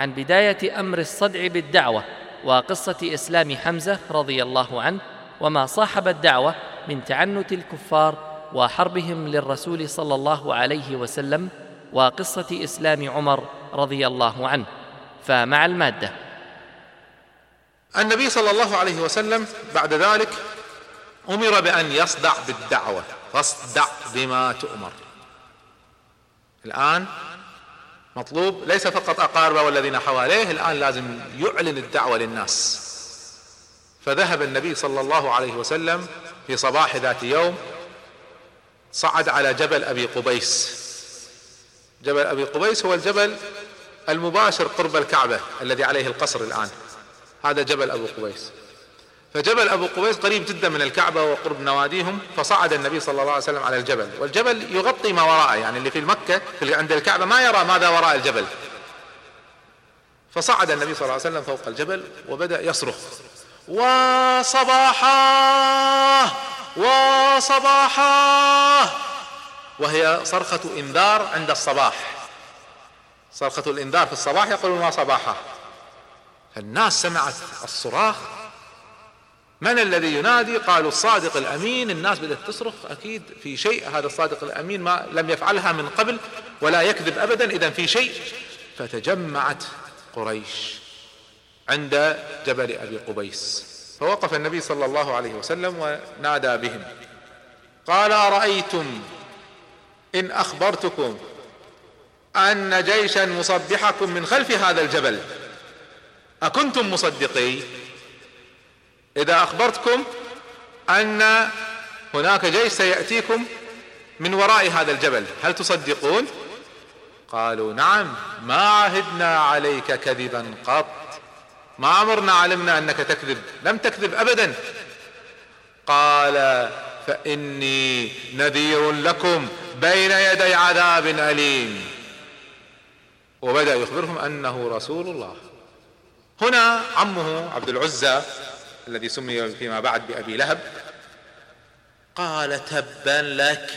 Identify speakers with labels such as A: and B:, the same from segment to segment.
A: عن بداية أمر الصدع بالدعوة وقصة إسلام حمزة رضي الله عنه وما صاحب الدعوة من تعنت الكفار وحربهم للرسول صلى الله عليه وسلم وقصة إسلام عمر رضي الله عنه. فمع المادة.
B: النبي صلى الله عليه وسلم بعد ذلك أمر بأن يصدع بالدعوة. فاصدع بما تؤمر. الآن مطلوب ليس فقط اقاربه والذين حواليه الآن لازم يعلن الدعوة للناس. فذهب النبي صلى الله عليه وسلم في صباح ذات يوم صعد على جبل أبي قبيس. جبل أبي قبيس هو الجبل المباشر قرب الكعبة الذي عليه القصر الآن. هذا جبل أبو قبيس. فجبل أبو قبيس قريب جدا من الكعبة وقرب نواديهم فصعد النبي صلى الله عليه وسلم على الجبل. والجبل يغطي ما وراءه يعني اللي في مكة اللي عند الكعبة ما يرى ماذا وراء الجبل. فصعد النبي صلى الله عليه وسلم فوق الجبل وبدأ يصرخ وصباحا! وصباحا! وهي صرخة إنذار عند الصباح. صرخة الإنذار في الصباح يقولون وصباحا! الناس سمعت الصراخ من الذي ينادي؟ قالوا الصادق الأمين. الناس بدأت تصرخ أكيد في شيء. هذا الصادق الأمين ما لم يفعلها من قبل ولا يكذب ابدا. اذا في شيء فتجمعت قريش عند جبل أبي قبيس. فوقف النبي صلى الله عليه وسلم ونادى بهم. قال أرأيتم إن أخبرتكم أن جيشا مصبحكم من خلف هذا الجبل؟ أكنتم مصدقي؟ إذا أخبرتكم أن هناك جيش سيأتيكم من وراء هذا الجبل هل تصدقون؟ قالوا نعم ما عهدنا عليك كذبا قط. ما عمرنا علمنا أنك تكذب. لم تكذب ابدا. قال فإني نذير لكم بين يدي عذاب أليم. وبدأ يخبرهم أنه رسول الله. هنا عمه عبد العزى الذي سمي فيما بعد بأبي لهب قال تبا لك.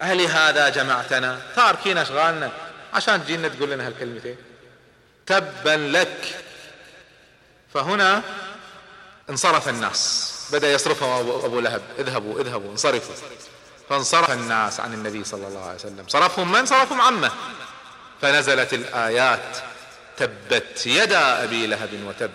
B: أهل هذا جمعتنا تاركين أشغالنا عشان تجينا تقول لنا هالكلمتين. تبا لك. فهنا انصرف الناس. بدأ يصرفهم أبو لهب. اذهبوا اذهبوا انصرفوا. فانصرف الناس عن النبي صلى الله عليه وسلم. صرفهم من؟ صرفهم عمه. فنزلت الآيات تبت يدا أبي لهب وتب.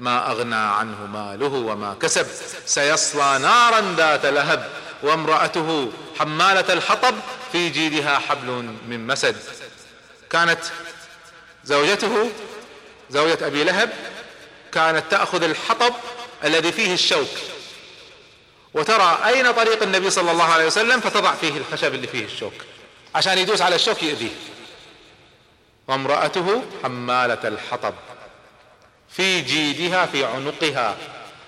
B: ما أغنى عنه ماله وما كسب سيصلى نارا ذات لهب وامرأته حمالة الحطب في جيدها حبل من مسد. كانت زوجته زوجة أبي لهب كانت تأخذ الحطب الذي فيه الشوك. وترى أين طريق النبي صلى الله عليه وسلم فتضع فيه الخشب اللي فيه الشوك. عشان يدوس على الشوك يؤذيه. وامرأته حمالة الحطب. في جيدها في عنقها.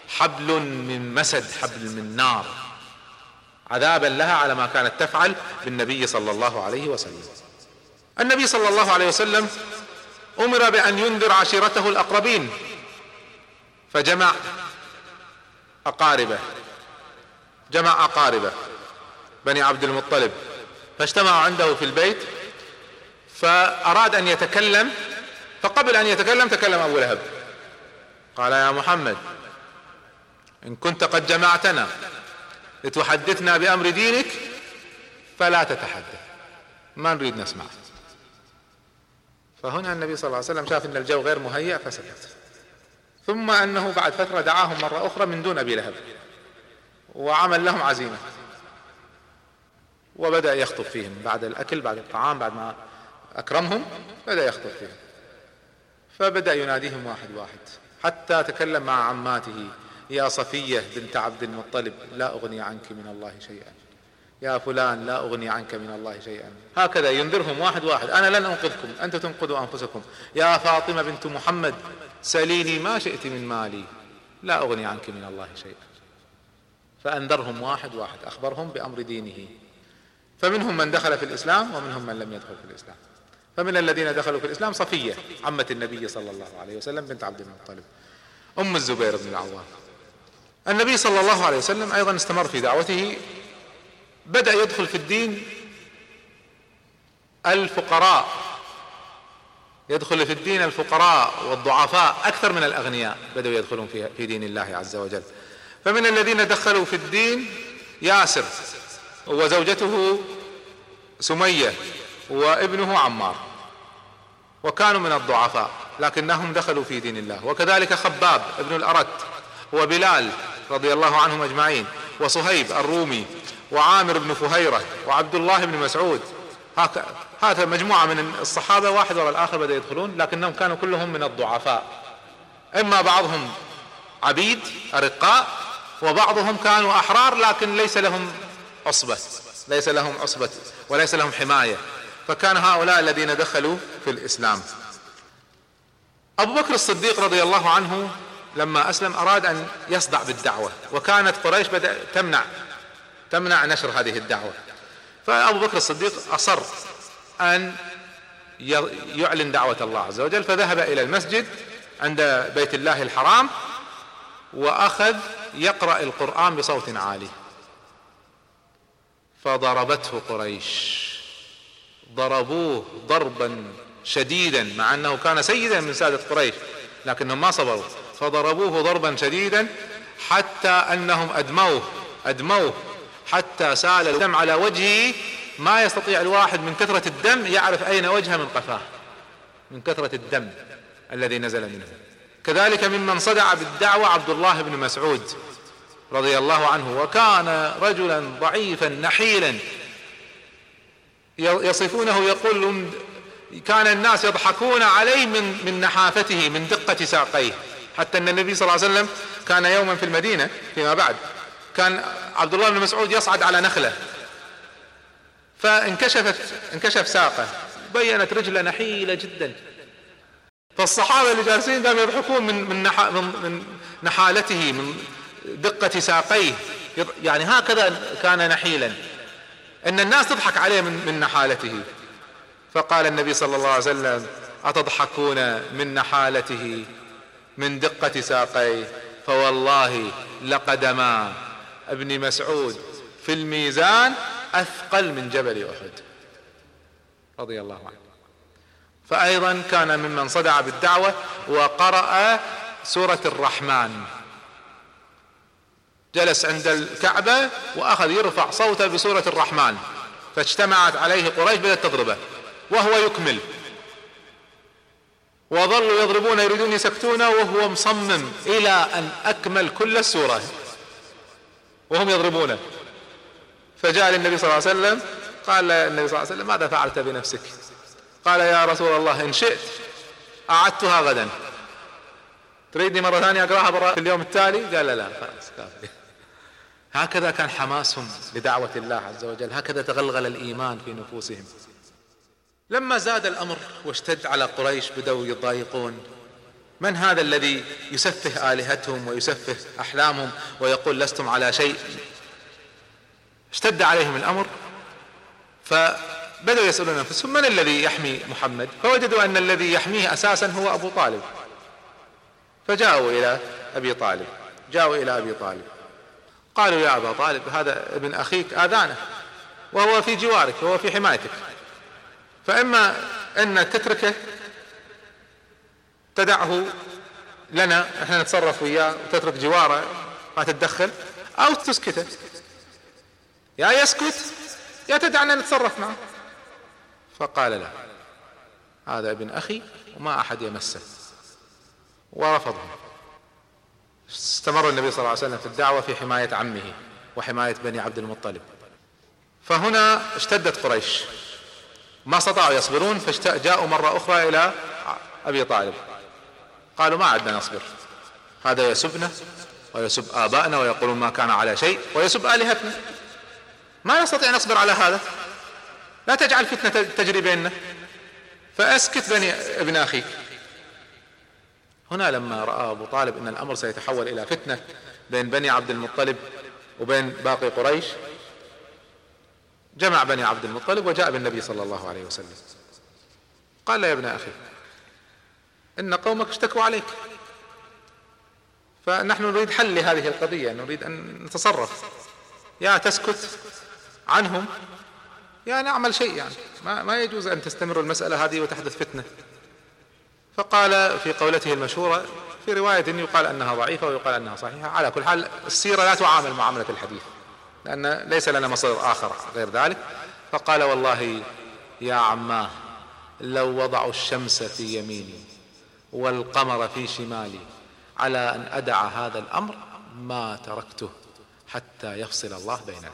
B: حبل من مسد حبل من نار. عذابا لها على ما كانت تفعل بالنبي صلى الله عليه وسلم. النبي صلى الله عليه وسلم أمر بأن ينذر عشيرته الأقربين. فجمع أقاربه. جمع أقاربه بني عبد المطلب. فاجتمعوا عنده في البيت فأراد أن يتكلم. فقبل أن يتكلم تكلم أبو لهب. قال يا محمد إن كنت قد جمعتنا لتحدثنا بأمر دينك فلا تتحدث ما نريد نسمع. فهنا النبي صلى الله عليه وسلم شاف إن الجو غير مهيأ فسكت. ثم أنه بعد فترة دعاهم مرة أخرى من دون أبي لهب وعمل لهم عزيمة. وبدأ يخطب فيهم بعد الأكل بعد الطعام بعد ما أكرمهم بدأ يخطب فيهم. فبدأ يناديهم واحد واحد. حتى تكلم مع عماته يا صفية بنت عبد المطلب لا أغني عنك من الله شيئا. يا فلان لا أغني عنك من الله شيئا. هكذا ينذرهم واحد واحد. أنا لن أنقذكم أنتم تنقذوا أنفسكم. يا فاطمة بنت محمد سليني ما شئت من مالي لا أغني عنك من الله شيئا. فأنذرهم واحد واحد. أخبرهم بأمر دينه. فمنهم من دخل في الإسلام ومنهم من لم يدخل في الإسلام. فمن الذين دخلوا في الإسلام صفية عمة النبي صلى الله عليه وسلم بنت عبد المطلب. أم الزبير بن العوام. النبي صلى الله عليه وسلم أيضا استمر في دعوته. بدأ يدخل في الدين الفقراء. يدخل في الدين الفقراء والضعفاء أكثر من الأغنياء بدأوا يدخلون في دين الله عز وجل. فمن الذين دخلوا في الدين ياسر وزوجته سمية. وابنه عمار وكانوا من الضعفاء لكنهم دخلوا في دين الله. وكذلك خباب ابن الأرت وبلال رضي الله عنهم أجمعين وصهيب الرومي وعامر بن فهيرة وعبد الله بن مسعود. هذا مجموعة من الصحابة واحد وراء الآخر بدأ يدخلون لكنهم كانوا كلهم من الضعفاء. إما بعضهم عبيد أرقاء وبعضهم كانوا أحرار لكن ليس لهم عصبة ليس لهم عصبة وليس لهم حماية. فكان هؤلاء الذين دخلوا في الإسلام. أبو بكر الصديق رضي الله عنه لما أسلم أراد أن يصدع بالدعوة وكانت قريش بدأ تمنع تمنع نشر هذه الدعوة. فأبو بكر الصديق أصر أن يعلن دعوة الله عز وجل فذهب إلى المسجد عند بيت الله الحرام وأخذ يقرأ القرآن بصوت عالي. فضربته قريش. ضربوه ضربا شديدا مع أنه كان سيدا من سادة قريش لكنهم ما صبروا. فضربوه ضربا شديدا حتى أنهم أدموه أدموه حتى سال الدم على وجهه. ما يستطيع الواحد من كثرة الدم يعرف أين وجهه من قفاه من كثرة الدم الذي نزل منه. كذلك ممن صدع بالدعوة عبد الله بن مسعود رضي الله عنه وكان رجلا ضعيفا نحيلا يصفونه يقول كان الناس يضحكون عليه من من نحافته من دقة ساقيه. حتى أن النبي صلى الله عليه وسلم كان يوما في المدينة فيما بعد. كان عبد الله بن مسعود يصعد على نخلة. فانكشفت انكشف ساقه. بينت رجله نحيلة جدا. فالصحابة اللي جالسين قاموا يضحكون من من, نح من نحالته من دقة ساقيه. يعني هكذا كان نحيلا. إن الناس تضحك عليه من, من نحالته. فقال النبي صلى الله عليه وسلم أتضحكون من نحالته؟ من دقة ساقيه. فوالله لقدما ابن مسعود في الميزان أثقل من جبل أحد. رضي الله عنه. فايضا كان ممن صدع بالدعوة وقرأ سورة الرحمن. جلس عند الكعبة وأخذ يرفع صوته بسورة الرحمن فاجتمعت عليه قريش بدأت تضربه وهو يكمل. وظلوا يضربون يريدون يسكتونه وهو مصمم إلى أن أكمل كل السورة. وهم يضربونه. فجاء للنبي صلى الله عليه وسلم قال النبي صلى الله عليه وسلم ماذا فعلت بنفسك؟ قال يا رسول الله إن شئت أعدتها غدا. تريدني مرة ثانية أقراها في اليوم التالي؟ قال لا لا خلاص كافي هكذا كان حماسهم لدعوة الله عز وجل. هكذا تغلغل الإيمان في نفوسهم. لما زاد الأمر واشتد على قريش بدأوا يضايقون من هذا الذي يسفه آلهتهم ويسفه أحلامهم ويقول لستم على شيء؟ اشتد عليهم الأمر فبدأوا يسألون أنفسهم من الذي يحمي محمد؟ فوجدوا أن الذي يحميه أساسا هو أبو طالب. فجاءوا إلى أبي طالب جاءوا إلى أبي طالب. قالوا يا أبا طالب هذا ابن أخيك آذانه وهو في جوارك وهو في حمايتك. فإما أن تتركه تدعه لنا إحنا نتصرف وياه وتترك جواره ما تتدخل أو تسكته. يا يسكت يا تدعنا نتصرف معه. فقال لا هذا ابن أخي وما أحد يمسه. ورفضهم استمر النبي صلى الله عليه وسلم في الدعوة في حماية عمه وحماية بني عبد المطلب. فهنا اشتدت قريش. ما استطاعوا يصبرون فجاءوا مرة أخرى إلى أبي طالب. قالوا ما عدنا نصبر. هذا يسبنا ويسب آبائنا ويقولون ما كان على شيء ويسب آلهتنا. ما نستطيع نصبر على هذا. لا تجعل فتنة تجري بيننا. فأسكت بني ابن أخيك. هنا لما رأى أبو طالب أن الأمر سيتحول إلى فتنة بين بني عبد المطلب وبين باقي قريش جمع بني عبد المطلب وجاء بالنبي صلى الله عليه وسلم. قال له يا ابن أخي إن قومك اشتكوا عليك فنحن نريد حل لهذه القضية نريد أن نتصرف. يا تسكت عنهم يا نعمل شيء يعني ما, يجوز أن تستمر المسألة هذه وتحدث فتنة. فقال في قولته المشهورة في رواية يقال أنها ضعيفة ويقال أنها صحيحة. على كل حال السيرة لا تعامل معاملة الحديث لأن ليس لنا مصدر آخر غير ذلك. فقال والله يا عماه لو وضعوا الشمس في يميني والقمر في شمالي على أن أدع هذا الأمر ما تركته حتى يفصل الله بيننا.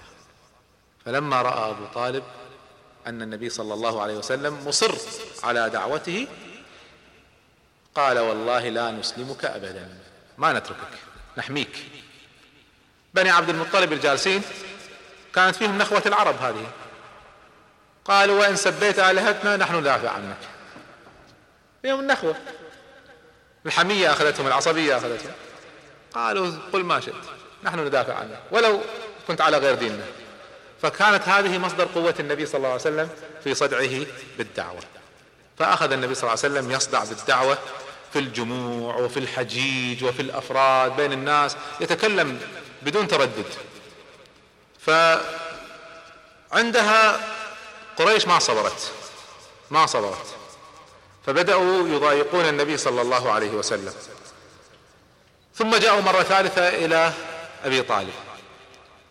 B: فلما رأى أبو طالب أن النبي صلى الله عليه وسلم مصر على دعوته قال والله لا نسلمك أبدا. ما نتركك نحميك. بني عبد المطلب الجالسين كانت فيهم نخوة العرب هذه. قالوا وإن سبيت آلهتنا نحن ندافع عنك فيهم النخوة الحمية أخذتهم العصبية أخذتهم. قالوا قل ما شئت نحن ندافع عنك ولو كنت على غير ديننا. فكانت هذه مصدر قوة النبي صلى الله عليه وسلم في صدعه بالدعوة. فأخذ النبي صلى الله عليه وسلم يصدع بالدعوة في الجموع وفي الحجيج وفي الأفراد بين الناس يتكلم بدون تردد. فعندها قريش ما صبرت ما صبرت. فبدأوا يضايقون النبي صلى الله عليه وسلم. ثم جاءوا مرة ثالثة إلى أبي طالب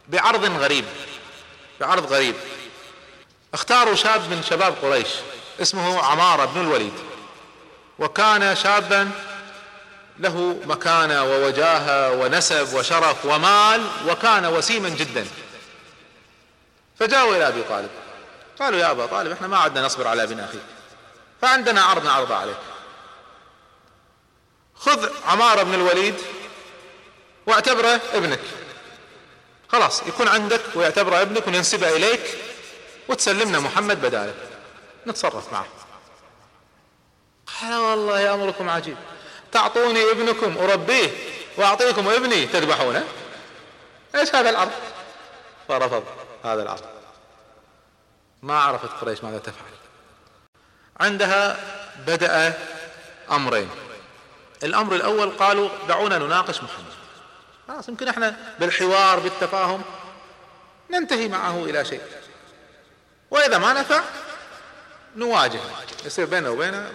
B: بعرض غريب بعرض غريب. اختاروا شاب من شباب قريش. اسمه عمارة بن الوليد. وكان شابا له مكانة ووجاهة ونسب وشرف ومال وكان وسيما جدا. فجاءوا إلى أبي طالب. قالوا يا أبا طالب إحنا ما عدنا نصبر على ابن أخيك. فعندنا عرض نعرضه عليك. خذ عمارة بن الوليد واعتبره ابنك. خلاص يكون عندك ويعتبره ابنك وننسبه إليك وتسلمنا محمد بداله. نتصرف معه. قال والله أمركم عجيب. تعطوني ابنكم أربيه وأعطيكم ابني تذبحونه إيش هذا العرض فرفض هذا العرض ما عرفت قريش ماذا تفعل. عندها بدأ أمرين. الأمر الأول قالوا دعونا نناقش محمد. خلاص يمكن إحنا بالحوار بالتفاهم ننتهي معه إلى شيء. وإذا ما نفع نواجه. يصير بينه وبينه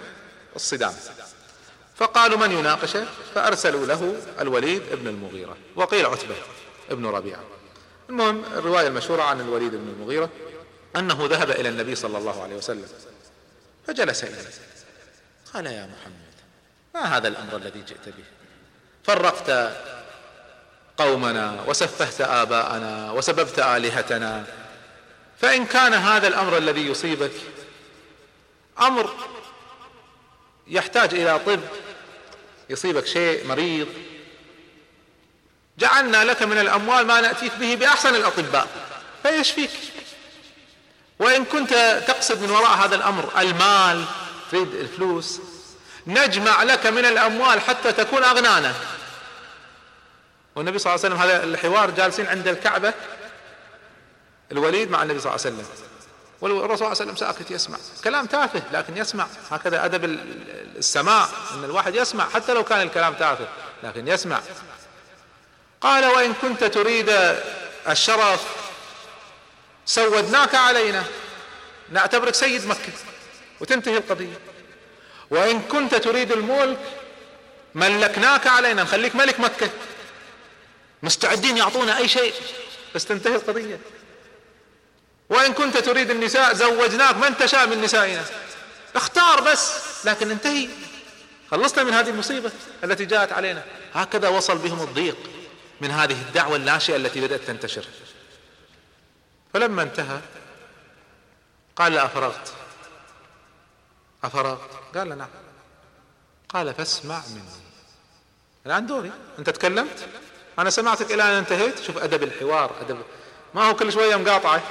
B: الصدام. فقالوا من يناقشه؟ فأرسلوا له الوليد ابن المغيرة. وقيل عتبة ابن ربيعة. المهم الرواية المشهورة عن الوليد بن المغيرة أنه ذهب إلى النبي صلى الله عليه وسلم. فجلس إليه. قال يا محمد ما هذا الأمر الذي جئت به؟ فرقت قومنا وسفهت آباءنا وسببت آلهتنا. فإن كان هذا الأمر الذي يصيبك أمر يحتاج إلى طب يصيبك شيء مريض. جعلنا لك من الأموال ما نأتيك به بأحسن الأطباء فيشفيك وإن كنت تقصد من وراء هذا الأمر المال تريد الفلوس نجمع لك من الأموال حتى تكون أغنانا. والنبي صلى الله عليه وسلم هذا الحوار جالسين عند الكعبة الوليد مع النبي صلى الله عليه وسلم. والرسول صلى الله عليه وسلم ساكت يسمع. كلام تافه لكن يسمع. هكذا أدب السماع أن الواحد يسمع حتى لو كان الكلام تافه لكن يسمع. قال وإن كنت تريد الشرف سودناك علينا. نعتبرك سيد مكة وتنتهي القضية. وإن كنت تريد الملك ملكناك علينا نخليك ملك مكة. مستعدين يعطونا أي شيء بس تنتهي القضية. وإن كنت تريد النساء زوجناك من تشاء من نسائنا. اختار بس لكن انتهي. خلصنا من هذه المصيبة التي جاءت علينا. هكذا وصل بهم الضيق من هذه الدعوة الناشئة التي بدأت تنتشر. فلما انتهى قال أفرغت. أفرغت. قال نعم. قال فاسمع مني. الآن دوري. أنت تكلمت؟ أنا سمعتك إلى أن انتهيت. شوف أدب الحوار أدب. ما هو كل شوية مقاطعة.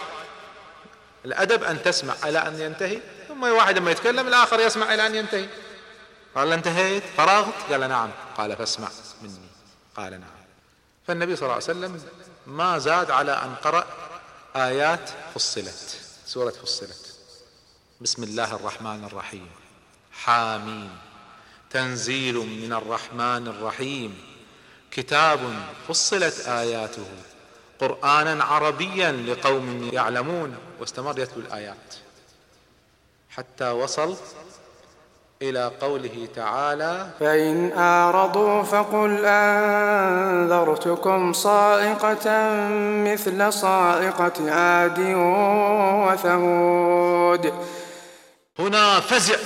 B: الأدب أن تسمع إلى أن ينتهي ثم واحد لما يتكلم الآخر يسمع إلى أن ينتهي. قال انتهيت فرغت قال نعم. قال فاسمع مني. قال نعم. فالنبي صلى الله عليه وسلم ما زاد على أن قرأ آيات فصلت سورة فصلت. بسم الله الرحمن الرحيم. حامين تنزيل من الرحمن الرحيم. كتاب فصلت آياته. قرآنا عربيا لقوم يعلمون. واستمر يتلو الآيات حتى وصل إلى قوله تعالى
C: فإن أعرضوا فقل أنذرتكم صائقة مثل صائقة عاد وثمود.
B: هنا فزع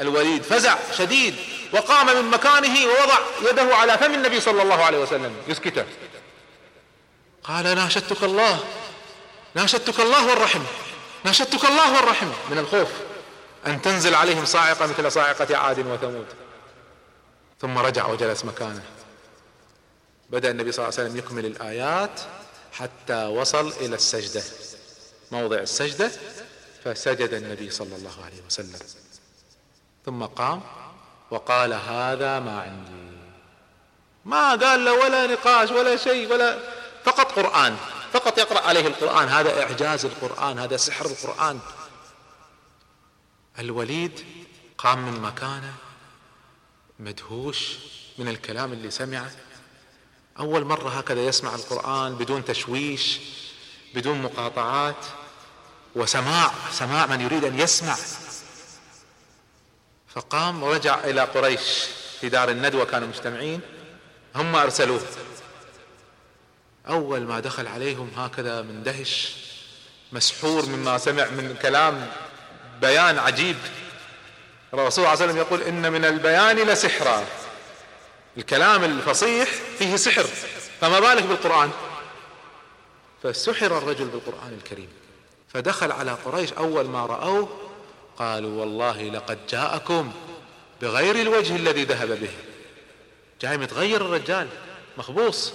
B: الوليد فزع شديد وقام من مكانه ووضع يده على فم النبي صلى الله عليه وسلم يسكته. قال ناشدتك الله ناشدتك الله والرحم. ناشدتك الله والرحم. من الخوف أن تنزل عليهم صاعقة مثل صاعقة عاد وثمود. ثم رجع وجلس مكانه. بدأ النبي صلى الله عليه وسلم يكمل الآيات حتى وصل إلى السجدة. موضع السجدة فسجد النبي صلى الله عليه وسلم. ثم قام وقال هذا ما عندي. ما قال له ولا نقاش ولا شيء ولا فقط قرآن. فقط يقرأ عليه القرآن. هذا إعجاز القرآن هذا سحر القرآن. الوليد قام من مكانه مدهوش من الكلام اللي سمعه. أول مرة هكذا يسمع القرآن بدون تشويش بدون مقاطعات. وسماع سماع من يريد أن يسمع. فقام ورجع إلى قريش في دار الندوة كانوا مجتمعين. هم أرسلوه. أول ما دخل عليهم هكذا مندهش مسحور مما سمع من كلام بيان عجيب. الرسول صلى الله عليه وسلم يقول إن من البيان لسحرا. الكلام الفصيح فيه سحر فما بالك بالقرآن؟ فسحر الرجل بالقرآن الكريم. فدخل على قريش أول ما رأوه قالوا والله لقد جاءكم بغير الوجه الذي ذهب به. جاي متغير الرجال مخبوص.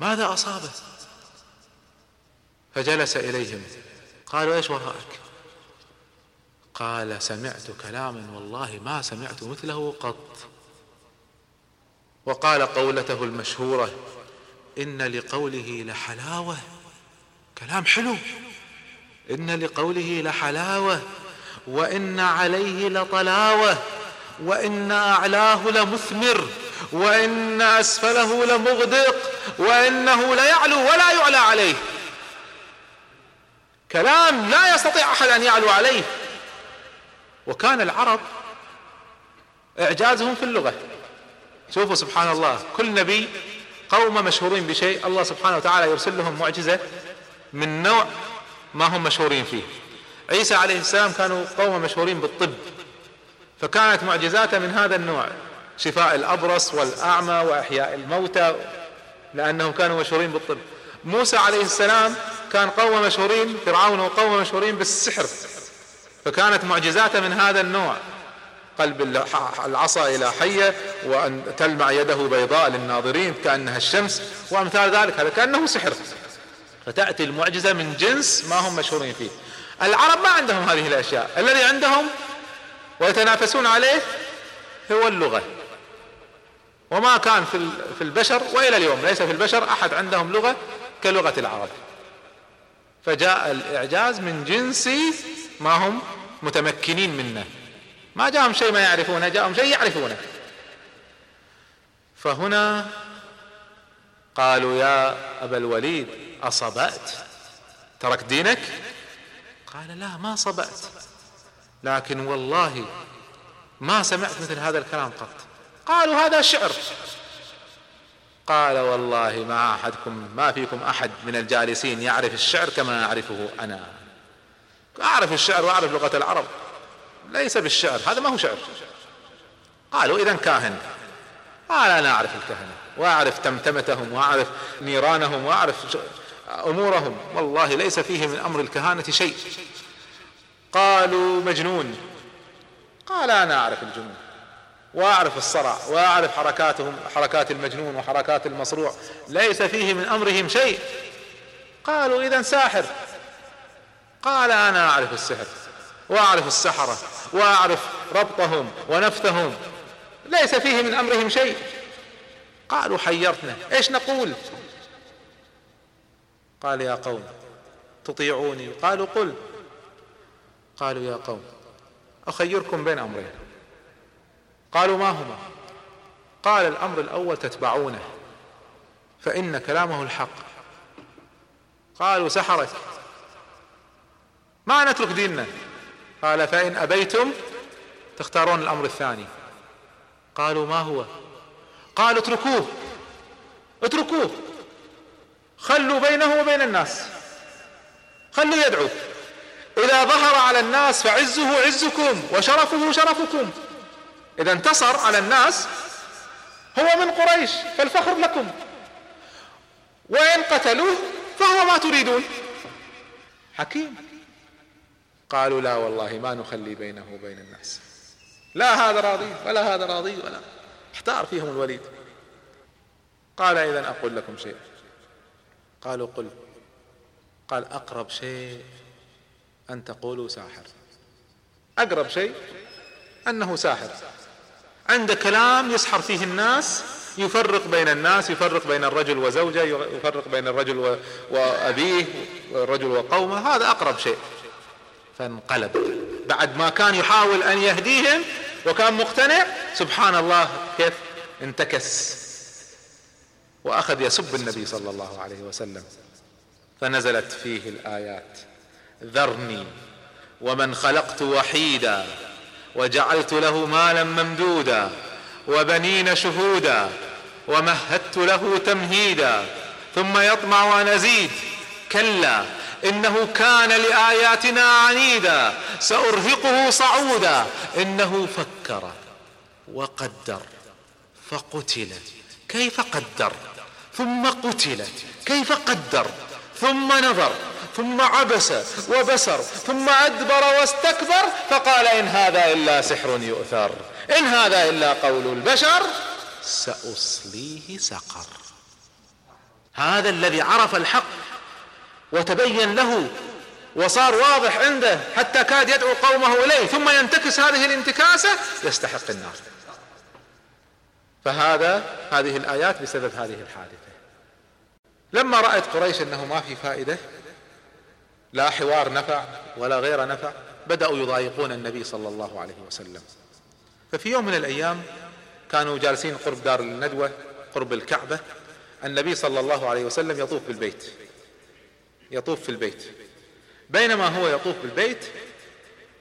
B: ماذا أصابه؟ فجلس إليهم. قالوا إيش وراءك؟ قال سمعت كلاما والله ما سمعت مثله قط. وقال قولته المشهورة إن لقوله لحلاوة. كلام حلو. إن لقوله لحلاوة. وإن عليه لطلاوة. وإن أعلاه لمثمر. وإن أسفله لمغدق وإنه ليعلو ولا يعلى عليه. كلام لا يستطيع أحد أن يعلو عليه. وكان العرب إعجازهم في اللغة. شوفوا سبحان الله كل نبي قوم مشهورين بشيء الله سبحانه وتعالى يرسل لهم معجزة من نوع ما هم مشهورين فيه. عيسى عليه السلام كانوا قوم مشهورين بالطب فكانت معجزاته من هذا النوع. شفاء الأبرص والأعمى وإحياء الموتى لأنهم كانوا مشهورين بالطب. موسى عليه السلام كان قوم مشهورين فرعون وقوم مشهورين بالسحر فكانت معجزاته من هذا النوع. قلب العصا إلى حية وأن تلمع يده بيضاء للناظرين كأنها الشمس وأمثال ذلك هذا كأنه سحر. فتأتي المعجزة من جنس ما هم مشهورين فيه. العرب ما عندهم هذه الأشياء. الذي عندهم ويتنافسون عليه هو اللغة. وما كان في البشر وإلى اليوم ليس في البشر أحد عندهم لغة كلغة العرب. فجاء الإعجاز من جنس ما هم متمكنين منه. ما جاءهم شيء ما يعرفونه جاءهم شيء يعرفونه. فهنا قالوا يا أبا الوليد أصبأت؟ ترك دينك؟ قال لا ما صبأت. لكن والله ما سمعت مثل هذا الكلام قط. قالوا هذا شعر. قال والله ما أحدكم ما فيكم أحد من الجالسين يعرف الشعر كما أعرفه أنا. أعرف الشعر وأعرف لغة العرب. ليس بالشعر هذا ما هو شعر. قالوا إذا كاهن. قال أنا أعرف الكهنة وأعرف تمتمتهم وأعرف نيرانهم وأعرف أمورهم. والله ليس فيه من أمر الكهانة شيء. قالوا مجنون. قال أنا أعرف الجنون. وأعرف الصرع وأعرف حركاتهم حركات المجنون وحركات المصروع. ليس فيه من أمرهم شيء. قالوا إذا ساحر. قال أنا أعرف السحر وأعرف السحرة وأعرف ربطهم ونفثهم ليس فيه من أمرهم شيء. قالوا حيرتنا إيش نقول؟ قال يا قوم تطيعوني. قالوا قل. قالوا يا قوم أخيركم بين أمرين. قالوا ما هما؟ قال الأمر الأول تتبعونه فإن كلامه الحق. قالوا سحرك ما نترك ديننا؟ قال فإن أبيتم تختارون الأمر الثاني. قالوا ما هو؟ قالوا اتركوه. اتركوه. خلوا بينه وبين الناس. خلوا يدعو. إذا ظهر على الناس فعزه عزكم وشرفه شرفكم. إذا انتصر على الناس هو من قريش فالفخر لكم. وإن قتلوه فهو ما تريدون. حكيم. قالوا لا والله ما نخلي بينه وبين الناس. لا هذا راضي ولا هذا راضي ولا. احتار فيهم الوليد. قال اذا أقول لكم شيء. قالوا قل. قال أقرب شيء أن تقولوا ساحر. أقرب شيء أنه ساحر. عنده كلام يسحر فيه الناس يفرق بين الناس يفرق بين الرجل وزوجه يفرق بين الرجل وأبيه والرجل وقومه هذا أقرب شيء. فانقلب. بعد ما كان يحاول أن يهديهم وكان مقتنع سبحان الله كيف؟ انتكس. وأخذ يسب النبي صلى الله عليه وسلم. فنزلت فيه الآيات. ذرني ومن خلقت وحيدا. وجعلت له مالا ممدودا وبنين شهودا ومهدت له تمهيدا ثم يطمع أن أزيد. كلا إنه كان لآياتنا عنيدا سأرهقه صعودا. إنه فكر وقدر فقتل كيف قدر ثم قتل كيف قدر ثم نظر ثم عبس وبسر ثم أدبر واستكبر فقال إن هذا إلا سحر يؤثر. إن هذا إلا قول البشر سأصليه سقر. هذا الذي عرف الحق وتبين له وصار واضح عنده حتى كاد يدعو قومه إليه ثم ينتكس هذه الانتكاسة يستحق النار. فهذا هذه الآيات بسبب هذه الحادثة. لما رأت قريش أنه ما في فائدة لا حوار نفع ولا غير نفع بدأوا يضايقون النبي صلى الله عليه وسلم. ففي يوم من الأيام كانوا جالسين قرب دار الندوة قرب الكعبة النبي صلى الله عليه وسلم يطوف بالبيت يطوف في البيت. بينما هو يطوف بالبيت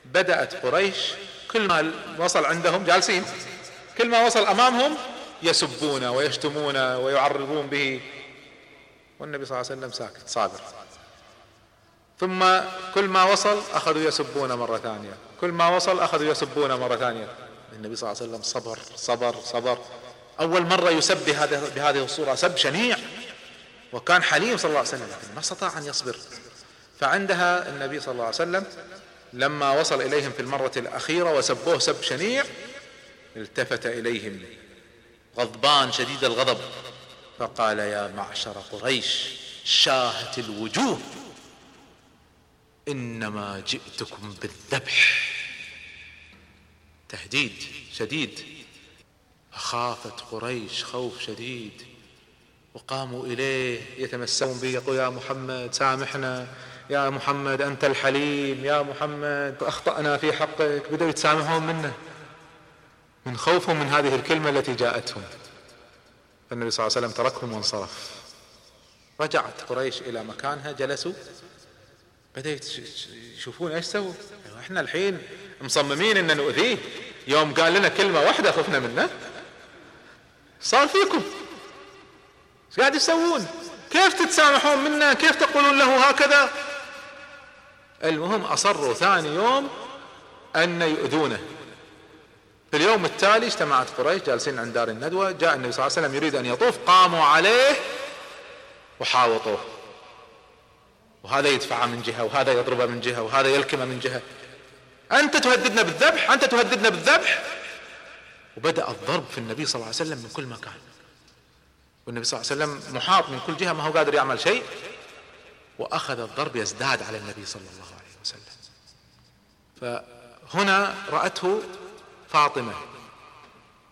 B: بدأت قريش كل ما وصل عندهم جالسين كل ما وصل أمامهم يسبون ويشتمون ويعرضون به. والنبي صلى الله عليه وسلم ساكت صابر. ثم كل ما وصل أخذوا يسبون مرة ثانية. كل ما وصل أخذوا يسبون مرة ثانية. النبي صلى الله عليه وسلم صبر صبر صبر. أول مرة يسب بهذه الصورة سب شنيع. وكان حليم صلى الله عليه وسلم لكن ما استطاع أن يصبر. فعندها النبي صلى الله عليه وسلم لما وصل إليهم في المرة الأخيرة وسبوه سب شنيع التفت إليهم غضبان شديد الغضب. فقال يا معشر قريش شاهت الوجوه. إنما جئتكم بالذبح. تهديد شديد. فخافت قريش خوف شديد. وقاموا إليه يتمسون به. يقول يا محمد سامحنا. يا محمد أنت الحليم. يا محمد أخطأنا في حقك. بدأوا يتسامحون منه. من خوفهم من هذه الكلمة التي جاءتهم. فالنبي صلى الله عليه وسلم تركهم وانصرف. رجعت قريش إلى مكانها. جلسوا. بدأوا يشوفون إيش سووا؟ إحنا الحين مصممين إن نؤذيه. يوم قال لنا كلمة واحدة خفنا منه. صار فيكم. إيش قاعد تسوون كيف تتسامحون منا؟ كيف تقولون له هكذا؟ المهم أصروا ثاني يوم أن يؤذونه. في اليوم التالي اجتمعت قريش جالسين عند دار الندوة. جاء النبي صلى الله عليه وسلم يريد أن يطوف قاموا عليه وحاوطوه. وهذا يدفعه من جهة وهذا يضربه من جهة وهذا يلكمه من جهة. أنت تهددنا بالذبح أنت تهددنا بالذبح. وبدأ الضرب في النبي صلى الله عليه وسلم من كل مكان. والنبي صلى الله عليه وسلم محاط من كل جهة ما هو قادر يعمل شيء. وأخذ الضرب يزداد على النبي صلى الله عليه وسلم. فهنا رأته فاطمة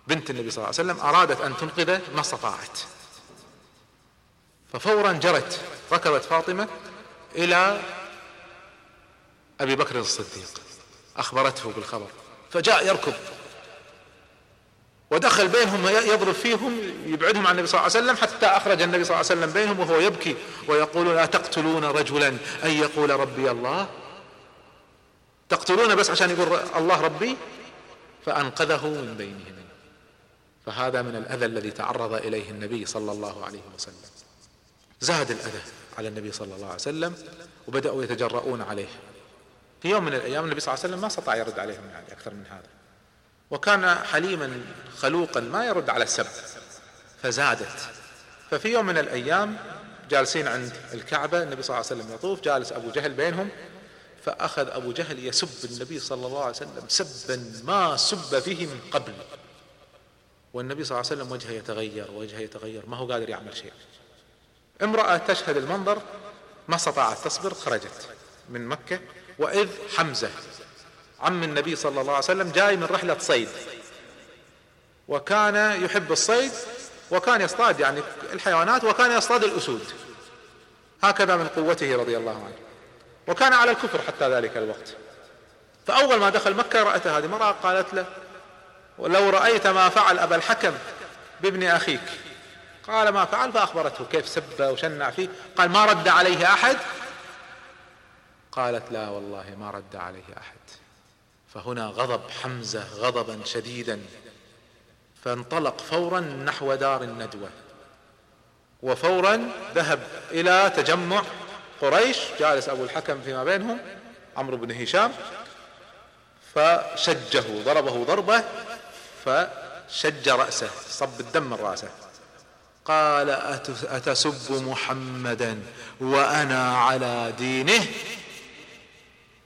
B: بنت النبي صلى الله عليه وسلم أرادت أن تنقذه ما استطاعت. ففورا جرت ركضت فاطمة إلى أبي بكر الصديق. أخبرته بالخبر. فجاء يركض. ودخل بينهم يضرب فيهم يبعدهم عن النبي صلى الله عليه وسلم حتى أخرج النبي صلى الله عليه وسلم بينهم وهو يبكي. ويقول لا تقتلون رجلا؟ أن يقول ربي الله. تقتلونه بس عشان يقول الله ربي؟ فأنقذه من بينهم. فهذا من الأذى الذي تعرض إليه النبي صلى الله عليه وسلم. زاد الأذى. على النبي صلى الله عليه وسلم وبدأوا يتجرؤون عليه. في يوم من الأيام النبي صلى الله عليه وسلم ما استطاع يرد عليهم يعني أكثر من هذا. وكان حليما خلوقا ما يرد على السب فزادت. ففي يوم من الأيام جالسين عند الكعبة النبي صلى الله عليه وسلم يطوف جالس أبو جهل بينهم فأخذ أبو جهل يسب النبي صلى الله عليه وسلم سبا ما سب فيه من قبل. والنبي صلى الله عليه وسلم وجهه يتغير وجهه يتغير ما هو قادر يعمل شيء. امرأة تشهد المنظر ما استطاعت تصبر خرجت من مكة. وإذ حمزة عم النبي صلى الله عليه وسلم جاي من رحلة صيد. وكان يحب الصيد وكان يصطاد يعني الحيوانات وكان يصطاد الأسود. هكذا من قوته رضي الله عنه. وكان على الكفر حتى ذلك الوقت. فأول ما دخل مكة رأت هذه المرأة قالت له ولو رأيت ما فعل أبا الحكم بابن أخيك. قال ما فعل فأخبرته كيف سب وشنع فيه. قال ما رد عليه أحد؟ قالت لا والله ما رد عليه أحد. فهنا غضب حمزة غضبا شديدا. فانطلق فورا نحو دار الندوة. وفورا ذهب إلى تجمع قريش. جالس أبو الحكم فيما بينهم عمرو بن هشام. فشجه ضربه ضربة فشج رأسه صب الدم من رأسه. قال أتسب محمدا وأنا على دينه؟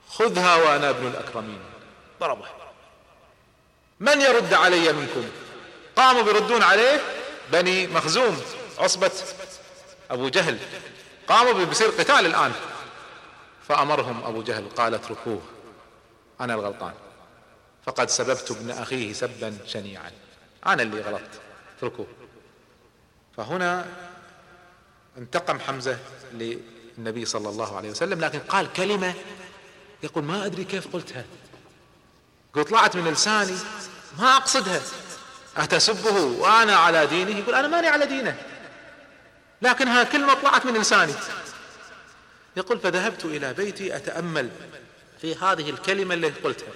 B: خذها وأنا ابن الأكرمين. ضربه. من يرد علي منكم؟ قاموا بيردون عليه بني مخزوم عصبة أبو جهل. قاموا بيصير قتال الآن. فأمرهم أبو جهل قال اتركوه أنا الغلطان. فقد سببت ابن أخيه سبا شنيعا. أنا اللي غلطت. اتركوه. فهنا انتقم حمزة للنبي صلى الله عليه وسلم لكن قال كلمة يقول ما أدري كيف قلتها. قلت طلعت من لساني ما أقصدها. أتسبه وأنا على دينه؟ يقول أنا ماني على دينه. لكنها كلمة طلعت من لساني. يقول فذهبت إلى بيتي أتأمل في هذه الكلمة اللي قلتها.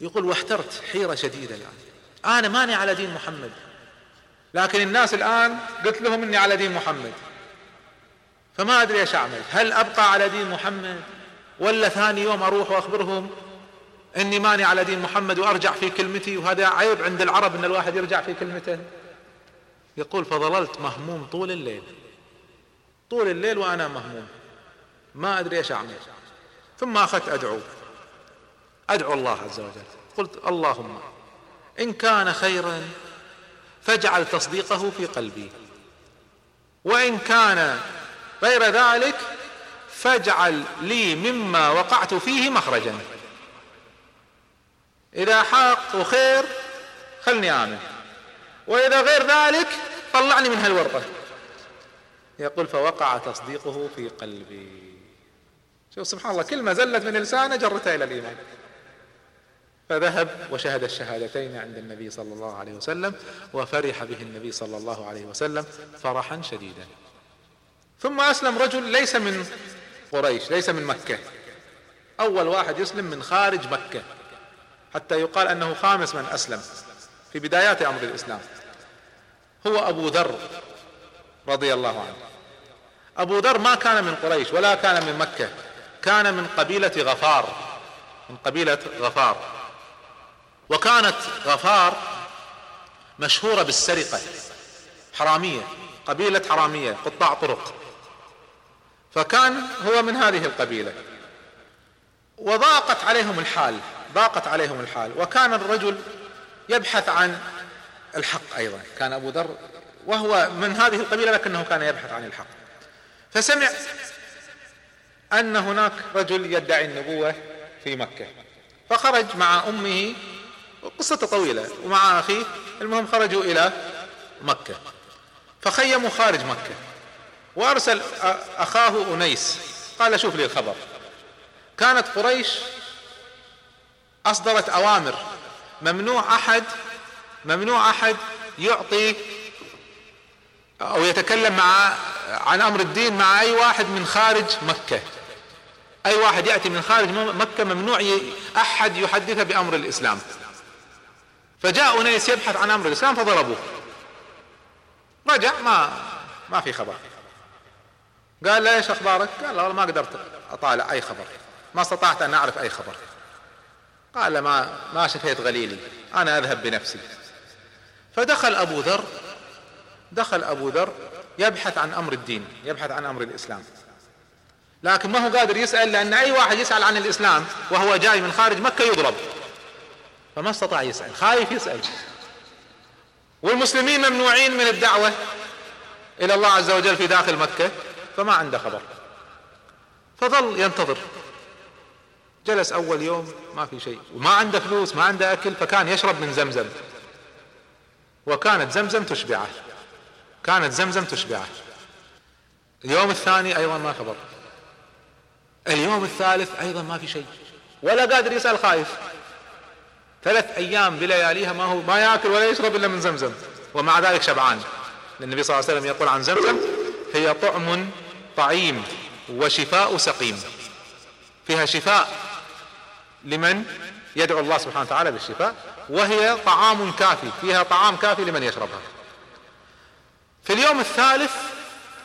B: يقول واحترت حيرة شديدة الآن. أنا ماني على دين محمد. لكن الناس الآن قلت لهم إني على دين محمد. فما أدري إيش أعمل. هل أبقى على دين محمد ولا ثاني يوم أروح وأخبرهم إني ماني على دين محمد وأرجع في كلمتي وهذا عيب عند العرب إن الواحد يرجع في كلمته؟ يقول فظللت مهموم طول الليل. طول الليل وأنا مهموم. ما أدري إيش أعمل. ثم أخذت أدعو. أدعو الله عز وجل. قلت اللهم إن كان خيرا فاجعل تصديقه في قلبي. وإن كان غير ذلك فاجعل لي مما وقعت فيه مخرجا. إذا حاق خير خلني آمن. وإذا غير ذلك طلعني من هالورطة يقول فوقع تصديقه في قلبي. شوف سبحان الله كلمة زلت من لسانه جرتها إلى الإيمان. فذهب وشهد الشهادتين عند النبي صلى الله عليه وسلم وفرح به النبي صلى الله عليه وسلم فرحا شديدا. ثم أسلم رجل ليس من قريش ليس من مكة. أول واحد يسلم من خارج مكة حتى يقال أنه خامس من أسلم في بدايات أمر الإسلام. هو أبو ذر رضي الله عنه. أبو ذر ما كان من قريش ولا كان من مكة كان من قبيلة غفار من قبيلة غفار. وكانت غفار مشهورة بالسرقة. حرامية قبيلة حرامية قطاع طرق. فكان هو من هذه القبيلة. وضاقت عليهم الحال ضاقت عليهم الحال. وكان الرجل يبحث عن الحق أيضا. كان أبو ذر وهو من هذه القبيلة لكنه كان يبحث عن الحق. فسمع أن هناك رجل يدعي النبوة في مكة. فخرج مع أمه قصته طويلة. ومع اخيه المهم خرجوا إلى مكة. فخيموا خارج مكة. وأرسل أخاه أنيس. قال شوف لي الخبر. كانت قريش أصدرت أوامر. ممنوع أحد ممنوع أحد يعطي أو يتكلم مع عن أمر الدين مع أي واحد من خارج مكة. أي واحد يأتي من خارج مكة ممنوع أحد يحدثه بأمر الإسلام. فجاء أنيس يبحث عن أمر الإسلام فضربوه. رجع ما ما في خبر. قال له إيش أخبارك؟ قال والله ما قدرت أطالع أي خبر. ما استطعت أن أعرف أي خبر. قال ما ما شفيت غليلي. أنا أذهب بنفسي. فدخل أبو ذر دخل أبو ذر يبحث عن أمر الدين يبحث عن أمر الإسلام. لكن ما هو قادر يسأل لأن أي واحد يسأل عن الإسلام وهو جاي من خارج مكة يضرب. فما استطاع يسأل خايف يسأل. والمسلمين ممنوعين من الدعوة إلى الله عز وجل في داخل مكة فما عنده خبر. فظل ينتظر. جلس أول يوم ما في شيء. وما عنده فلوس ما عنده أكل فكان يشرب من زمزم. وكانت زمزم تشبعه. كانت زمزم تشبعه. اليوم الثاني أيضا ما خبر. اليوم الثالث أيضا ما في شيء. ولا قادر يسأل خايف. ثلاث أيام بلياليها ما هو ما يأكل ولا يشرب إلا من زمزم. ومع ذلك شبعان. النبي صلى الله عليه وسلم يقول عن زمزم هي طعم طعيم وشفاء سقيم. فيها شفاء لمن يدعو الله سبحانه وتعالى بالشفاء وهي طعام كافي فيها طعام كافي لمن يشربها. في اليوم الثالث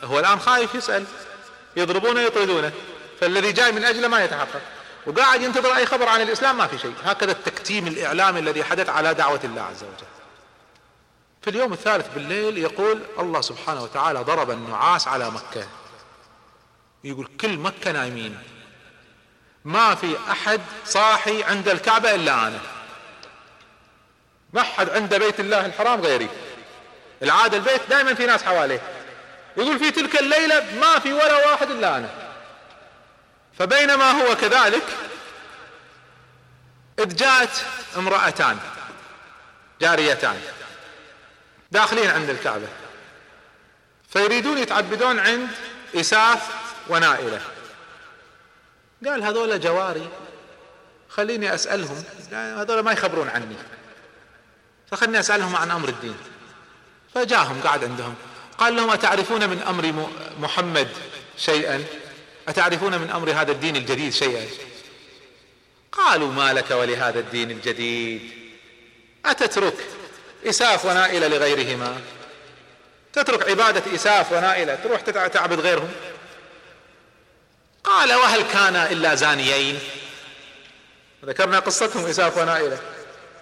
B: هو الآن خايف يسأل يضربونه يطردونه فالذي جاي من أجله ما يتحقق. وقاعد ينتظر أي خبر عن الإسلام ما في شيء. هكذا التكتيم الإعلامي الذي حدث على دعوة الله عز وجل. في اليوم الثالث بالليل يقول الله سبحانه وتعالى ضرب النعاس على مكة. يقول كل مكة نايمين. ما في أحد صاحي عند الكعبة إلا أنا. ما حد عند بيت الله الحرام غيري. العادة البيت دائما في ناس حواليه. يقول في تلك الليلة ما في ولا واحد إلا أنا. فبينما هو كذلك إذ جاءت امرأتان جاريتان داخلين عند الكعبة فيريدون يتعبدون عند إساف ونائلة. قال هذول جواري خليني أسألهم هذول ما يخبرون عني فخلني أسألهم عن أمر الدين. فجاهم قعد عندهم قال لهم أتعرفون من أمر محمد شيئا؟ أتعرفون من أمر هذا الدين الجديد شيئا؟ قالوا ما لك ولهذا الدين الجديد. أتترك إساف ونائلة لغيرهما؟ تترك عبادة إساف ونائلة تروح تعبد غيرهم؟ قال وهل كان إلا زانيين؟ ذكرنا قصتهم إساف ونائلة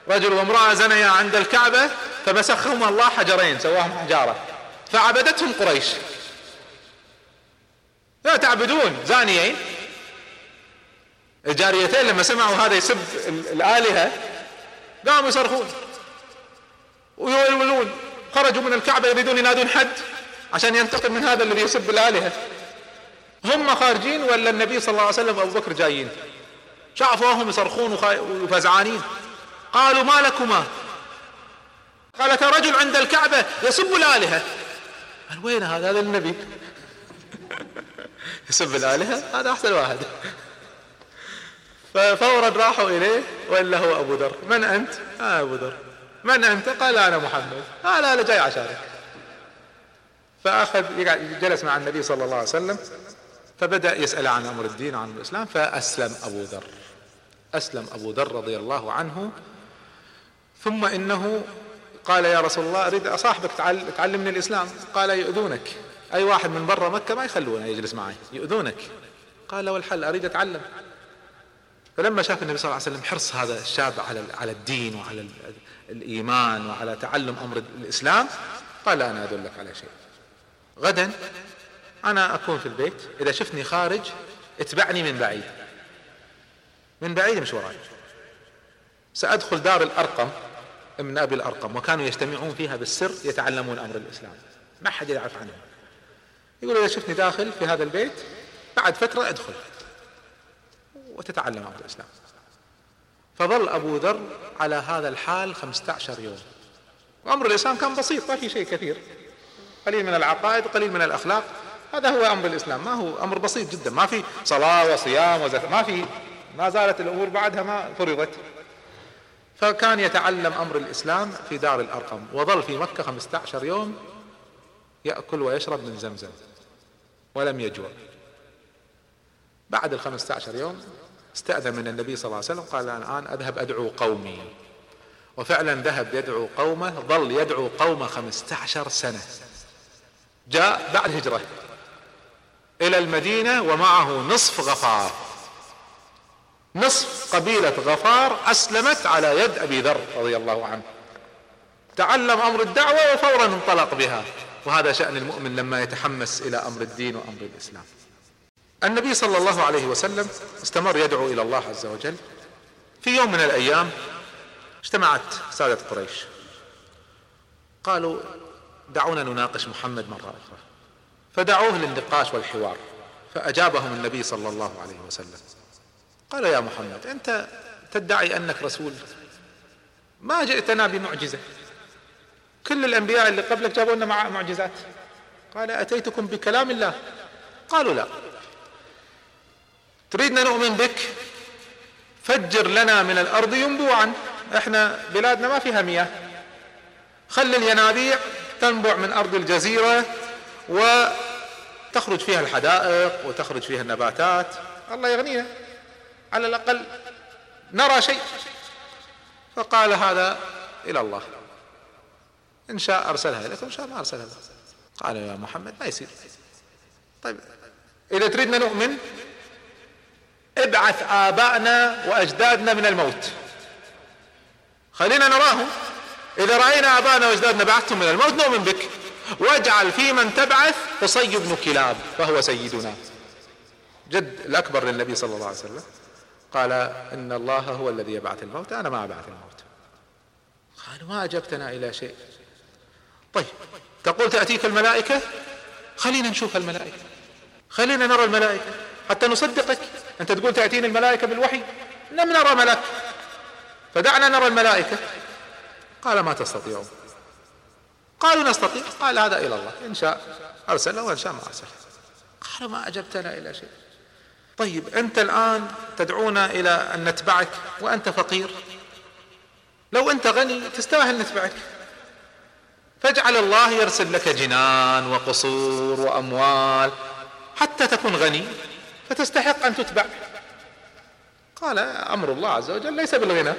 B: رجل وامرأة زنيا عند الكعبة فمسخهما الله حجرين سواهم حجارة فعبدتهم قريش. لا تعبدون زانيين. الجاريتين لما سمعوا هذا يسب الآلهة قاموا يصرخون ويولون. خرجوا من الكعبة يريدون ينادون حد عشان ينتقم من هذا الذي يسب الآلهة. هم خارجين ولا النبي صلى الله عليه وسلم وأبو بكر جايين؟ شافوهم يصرخون وفزعانين. قالوا ما لكما؟ قالت رجل عند الكعبة يسب الآلهة. قال وين هذا؟ هذا النبي. يسب الآلهة؟ هذا أحسن واحد. ففورا راحوا إليه وإلا هو أبو ذر. من أنت؟ آه أبو ذر. من أنت؟ قال أنا محمد. قال أنا جاي عشانك. فأخذ جلس مع النبي صلى الله عليه وسلم فبدأ يسأل عن أمر الدين وعن الإسلام فأسلم أبو ذر. أسلم أبو ذر رضي الله عنه. ثم إنه قال يا رسول الله أريد أصاحبك تعلمني الإسلام. قال يؤذونك. أي واحد من برا مكة ما يخلونه يجلس معي يؤذونك. قال والحل أريد أتعلم. فلما شاف النبي صلى الله عليه وسلم حرص هذا الشاب على على الدين وعلى الإيمان وعلى تعلم أمر الإسلام قال أنا أدلك على شيء. غدا أنا أكون في البيت إذا شفتني خارج اتبعني من بعيد. من بعيد مش وراي. سأدخل دار الأرقم من أبي الأرقم وكانوا يجتمعون فيها بالسر يتعلمون أمر الإسلام. ما حد يعرف عنهم. يقول إذا شفتني داخل في هذا البيت بعد فترة أدخل. وتتعلم أمر الإسلام. فظل أبو ذر على هذا الحال خمسة عشر يوم. وأمر الإسلام كان بسيط ما في شيء كثير. قليل من العقائد قليل من الأخلاق. هذا هو أمر الإسلام. ما هو أمر بسيط جدا. ما في صلاة وصيام وزكاة. ما في. ما زالت الأمور بعدها ما فرضت. فكان يتعلم أمر الإسلام في دار الأرقم. وظل في مكة خمسة عشر يوم يأكل ويشرب من زمزم. ولم يجوع. بعد الخمسة عشر يوم استأذن من النبي صلى الله عليه وسلم قال الآن أذهب أدعو قومي. وفعلا ذهب يدعو قومه ظل يدعو قومه خمسة عشر سنة. جاء بعد هجرة إلى المدينة ومعه نصف غفار. نصف قبيلة غفار أسلمت على يد أبي ذر رضي الله عنه. تعلم أمر الدعوة وفورا انطلق بها. وهذا شأن المؤمن لما يتحمس إلى أمر الدين وأمر الإسلام. النبي صلى الله عليه وسلم استمر يدعو إلى الله عز وجل. في يوم من الأيام اجتمعت سادة قريش. قالوا دعونا نناقش محمد مرة أخرى. فدعوه للنقاش والحوار فأجابهم النبي صلى الله عليه وسلم. قال يا محمد أنت تدعي أنك رسول؟ ما جئتنا بمعجزة. كل الأنبياء اللي قبلك جابوا لنا معجزات. قال أتيتكم بكلام الله. قالوا لا. تريدنا نؤمن بك؟ فجر لنا من الأرض ينبوعا. إحنا بلادنا ما فيها مياه. خلي الينابيع تنبع من أرض الجزيرة وتخرج فيها الحدائق وتخرج فيها النباتات. الله يغنينا. على الأقل نرى شيء. فقال هذا إلى الله. إن شاء ارسلها اليكم إن شاء ما ارسلها قال يا محمد ما يصير. طيب إذا تريدنا نؤمن ابعث آبائنا وأجدادنا من الموت. خلينا نراهم. إذا رأينا آبائنا وأجدادنا بعثتهم من الموت نؤمن بك. واجعل في من تبعث قصي بن كلاب فهو سيدنا. جد الأكبر للنبي صلى الله عليه وسلم. قال إن الله هو الذي يبعث الموت أنا ما أبعث الموت. قالوا ما أجبتنا إلى شيء. طيب تقول تأتيك الملائكة؟ خلينا نشوف الملائكة. خلينا نرى الملائكة. حتى نصدقك. أنت تقول تأتيني الملائكة بالوحي؟ لم نرى ملك. فدعنا نرى الملائكة. قال ما تستطيعون. قالوا نستطيع. قال هذا إلى الله. إن شاء أرسله وإن شاء ما أرسله. قالوا ما أجبتنا إلى شيء. طيب أنت الآن تدعونا إلى أن نتبعك وأنت فقير. لو أنت غني تستاهل نتبعك. فاجعل الله يرسل لك جنان وقصور وأموال حتى تكون غني فتستحق أن تتبع. قال أمر الله عز وجل ليس بالغنى.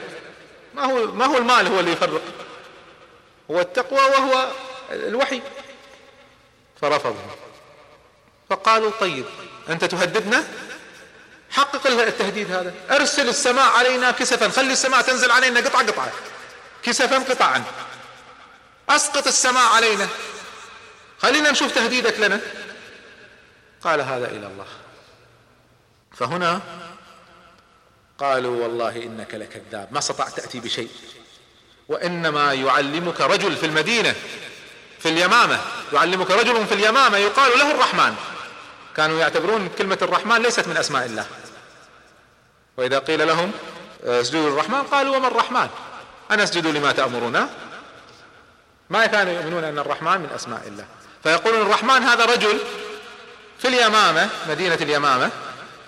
B: ما هو ما هو المال هو اللي يفرق؟ هو التقوى وهو الوحي. فرفضوا فقالوا طيب أنت تهددنا؟ حقق التهديد هذا. أرسل السماء علينا كسفا. خلي السماء تنزل علينا قطعة قطعة كسفا قطعا. أسقط السماء علينا. خلينا نشوف تهديدك لنا. قال هذا إلى الله. فهنا قالوا والله إنك لكذاب ما استطعت تأتي بشيء. وإنما يعلمك رجل في المدينة في اليمامة. يعلمك رجل في اليمامة يقال له الرحمن. كانوا يعتبرون كلمة الرحمن ليست من أسماء الله. وإذا قيل لهم أسجدوا للرحمن؟ قالوا وما الرحمن؟ أنا اسجد لما تامرنا ما كانوا يؤمنون أن الرحمن من أسماء الله. فيقولون الرحمن هذا رجل في اليمامة مدينة اليمامة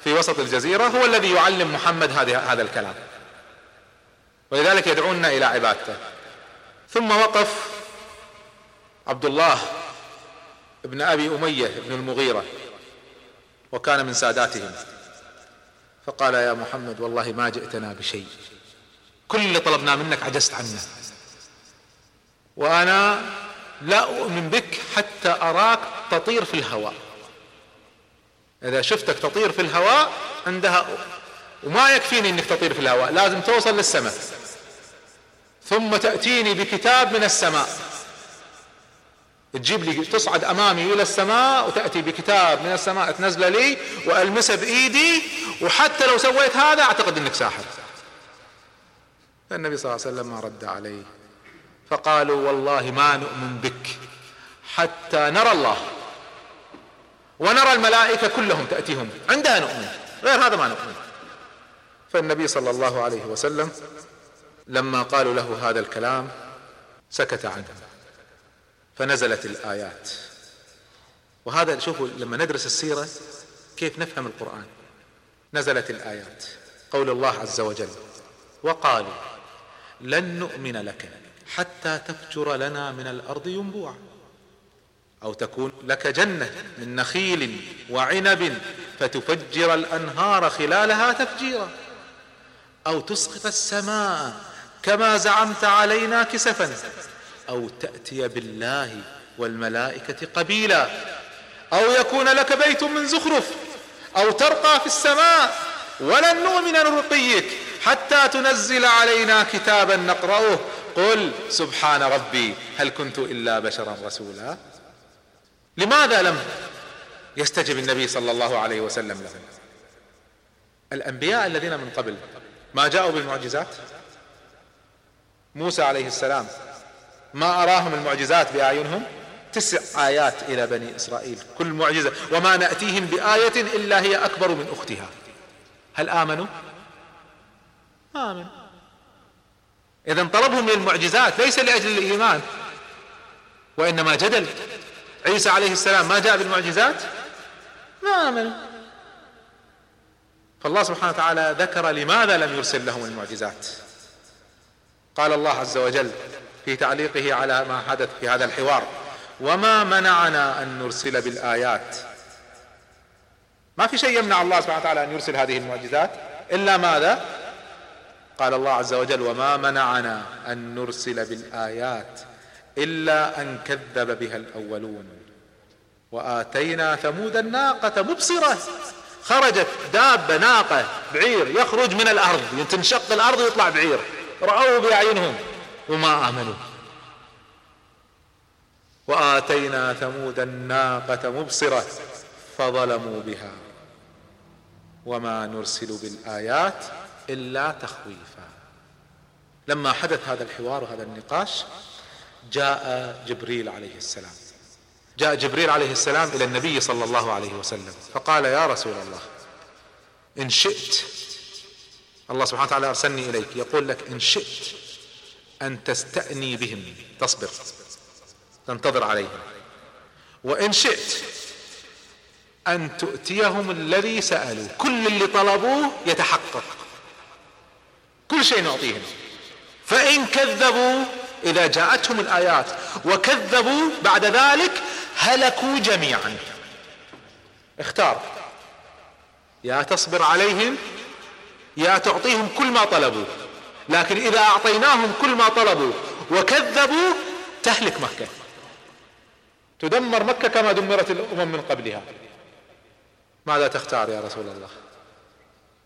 B: في وسط الجزيرة هو الذي يعلم محمد هذا الكلام. ولذلك يدعونا إلى عبادته. ثم وقف عبد الله ابن أبي أمية ابن المغيرة وكان من ساداتهم. فقال يا محمد والله ما جئتنا بشيء. كل اللي طلبنا منك عجزت عنه. وأنا لا أؤمن بك حتى أراك تطير في الهواء. إذا شفتك تطير في الهواء عندها وما يكفيني إنك تطير في الهواء لازم توصل للسماء. ثم تأتيني بكتاب من السماء. تجيب لي تصعد أمامي إلى السماء وتأتي بكتاب من السماء تنزله لي وألمسه بإيدي وحتى لو سويت هذا أعتقد إنك ساحر. فالنبي صلى الله عليه وسلم ما رد عليه. فقالوا والله ما نؤمن بك حتى نرى الله. ونرى الملائكة كلهم تأتيهم. عندها نؤمن غير هذا ما نؤمن. فالنبي صلى الله عليه وسلم لما قالوا له هذا الكلام سكت عنه. فنزلت الآيات. وهذا شوفوا لما ندرس السيرة كيف نفهم القرآن. نزلت الآيات. قول الله عز وجل وقالوا لن نؤمن لك حتى تفجر لنا من الأرض ينبوعا. أو تكون لك جنة من نخيل وعنب فتفجر الأنهار خلالها تفجيرا. أو تسقط السماء كما زعمت علينا كسفا. أو تأتي بالله والملائكة قبيلا. أو يكون لك بيت من زخرف. أو ترقى في السماء ولن نؤمن لرقيك حتى تنزل علينا كتابا نقرأه. قل سبحان ربي هل كنت إلا بشرا رسولا؟ لماذا لم يستجب النبي صلى الله عليه وسلم لهم الأنبياء الذين من قبل ما جاءوا بالمعجزات؟ موسى عليه السلام ما أراهم المعجزات بأعينهم؟ تسع آيات إلى بني إسرائيل كل معجزة. وما نأتيهم بآية إلا هي أكبر من أختها. هل آمنوا؟ ما آمنوا. إذا طلبهم للمعجزات ليس لأجل الإيمان وإنما جدل. عيسى عليه السلام ما جاء بالمعجزات؟ ما آمنوا فالله سبحانه وتعالى ذكر لماذا لم يرسل لهم المعجزات. قال الله عز وجل في تعليقه على ما حدث في هذا الحوار وما منعنا أن نرسل بالآيات ما في شيء يمنع الله سبحانه وتعالى أن يرسل هذه المعجزات إلا ماذا؟ قال الله عز وجل وما منعنا أن نرسل بالآيات إلا أن كذب بها الأولون. وآتينا ثمود الناقة مبصرة خرجت دابة ناقة بعير يخرج من الأرض تنشق الأرض ويطلع بعير. رأوه باعينهم وما آمنوا. وآتينا ثمود الناقة مبصرة فظلموا بها. وما نرسل بالآيات إلا تخويفا. لما حدث هذا الحوار وهذا النقاش جاء جبريل عليه السلام. جاء جبريل عليه السلام إلى النبي صلى الله عليه وسلم فقال يا رسول الله إن شئت الله سبحانه وتعالى أرسلني إليك يقول لك إن شئت أن تستأني بهم تصبر تنتظر عليهم. وإن شئت أن تؤتيهم الذي سألوا. كل اللي طلبوه يتحقق. كل شيء نعطيهم. فإن كذبوا إذا جاءتهم الآيات وكذبوا بعد ذلك هلكوا جميعا. اختار. يا تصبر عليهم يا تعطيهم كل ما طلبوا. لكن إذا أعطيناهم كل ما طلبوا وكذبوا تهلك مكة. تدمر مكة كما دمرت الأمم من قبلها. ماذا تختار يا رسول الله؟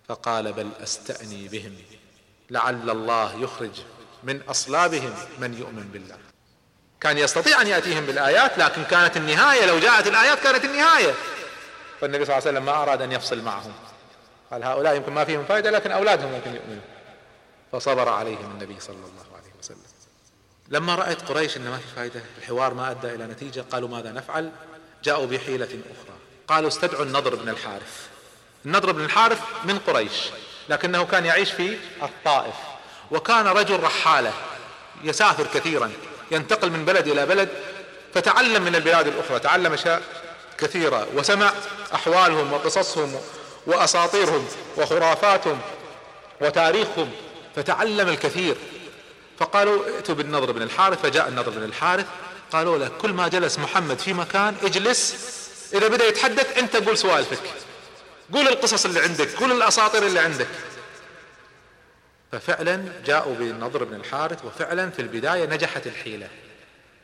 B: فقال بل أستأني بهم. لعل الله يخرج من أصلابهم من يؤمن بالله. كان يستطيع أن يأتيهم بالآيات لكن كانت النهاية لو جاءت الآيات كانت النهاية. فالنبي صلى الله عليه وسلم ما أراد أن يفصل معهم. قال هؤلاء يمكن ما فيهم فائده لكن أولادهم ممكن يؤمنوا. فصبر عليهم النبي صلى الله عليه وسلم. لما رأت قريش إن ما في فائدة الحوار ما أدى إلى نتيجة قالوا ماذا نفعل؟ جاءوا بحيلة أخرى. قالوا استدعوا النضر بن الحارث. النضر بن الحارث من قريش لكنه كان يعيش في الطائف. وكان رجل رحالة يسافر كثيرا ينتقل من بلد إلى بلد فتعلم من البلاد الأخرى تعلم أشياء كثيرة وسمع أحوالهم وقصصهم وأساطيرهم وخرافاتهم وتاريخهم فتعلم الكثير. فقالوا ائتوا بالنضر بن الحارث فجاء النضر بن الحارث قالوا له كل ما جلس محمد في مكان اجلس إذا بدأ يتحدث أنت قول سوالفك. قول القصص اللي عندك قول الأساطير اللي عندك. ففعلا جاءوا بالنضر بن الحارث وفعلا في البداية نجحت الحيلة.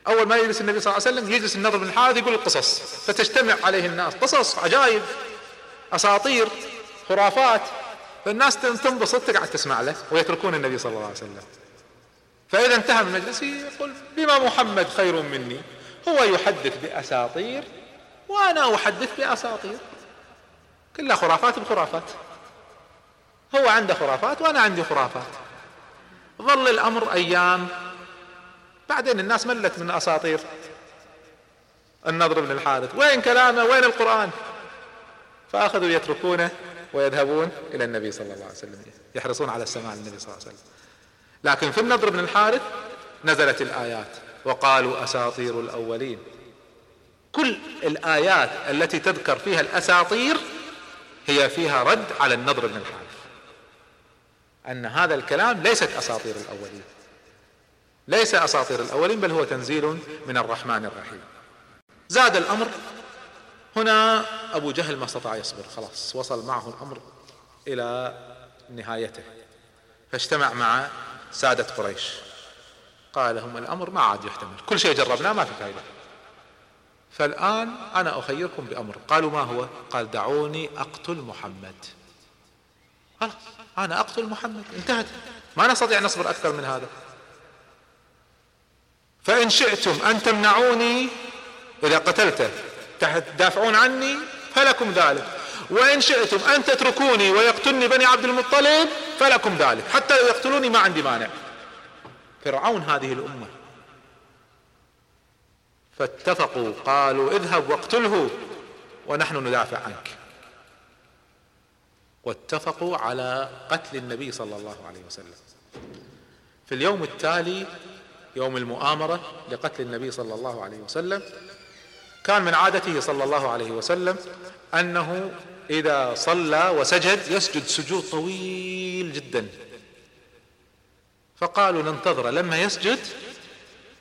B: أول ما يجلس النبي صلى الله عليه وسلم يجلس النضر بن الحارث يقول القصص. فتجتمع عليه الناس قصص عجائب أساطير خرافات. فالناس تنبسط تقعد تسمع له ويتركون النبي صلى الله عليه وسلم. فإذا انتهى من المجلس يقول بما محمد خير مني هو يحدث بأساطير وأنا احدث بأساطير. كلها خرافات بخرافات. هو عنده خرافات وأنا عندي خرافات. ظل الأمر أيام. بعدين الناس ملت من أساطير. النضر بن الحارث وين كلامه؟ وين القرآن؟ فأخذوا يتركونه ويذهبون إلى النبي صلى الله عليه وسلم. يحرصون على السماع للنبي صلى الله عليه وسلم. لكن في النضر بن الحارث نزلت الآيات. وقالوا أساطير الأولين. كل الآيات التي تذكر فيها الأساطير هي فيها رد على النضر بن الحارث. أن هذا الكلام ليست أساطير الأولين. ليس أساطير الأولين بل هو تنزيل من الرحمن الرحيم. زاد الأمر. هنا أبو جهل ما استطاع يصبر. خلاص وصل معه الأمر إلى نهايته. فاجتمع مع سادة قريش. قال لهم الأمر ما عاد يحتمل. كل شيء جربناه ما في فائدة فالآن أنا أخيركم بأمر. قالوا ما هو؟ قال دعوني أقتل محمد. خلاص أنا أقتل محمد. انتهت. ما نستطيع نصبر أكثر من هذا. فإن شئتم أن تمنعوني إذا قتلته. تدافعون عني؟ فلكم ذلك. وإن شئتم أن تتركوني ويقتلني بني عبد المطلب؟ فلكم ذلك. حتى لو يقتلوني ما عندي مانع. فرعون هذه الأمة. فاتفقوا قالوا اذهب واقتله ونحن ندافع عنك. واتفقوا على قتل النبي صلى الله عليه وسلم. في اليوم التالي يوم المؤامرة لقتل النبي صلى الله عليه وسلم كان من عادته صلى الله عليه وسلم أنه إذا صلى وسجد يسجد سجود طويل جدا. فقالوا ننتظر لما يسجد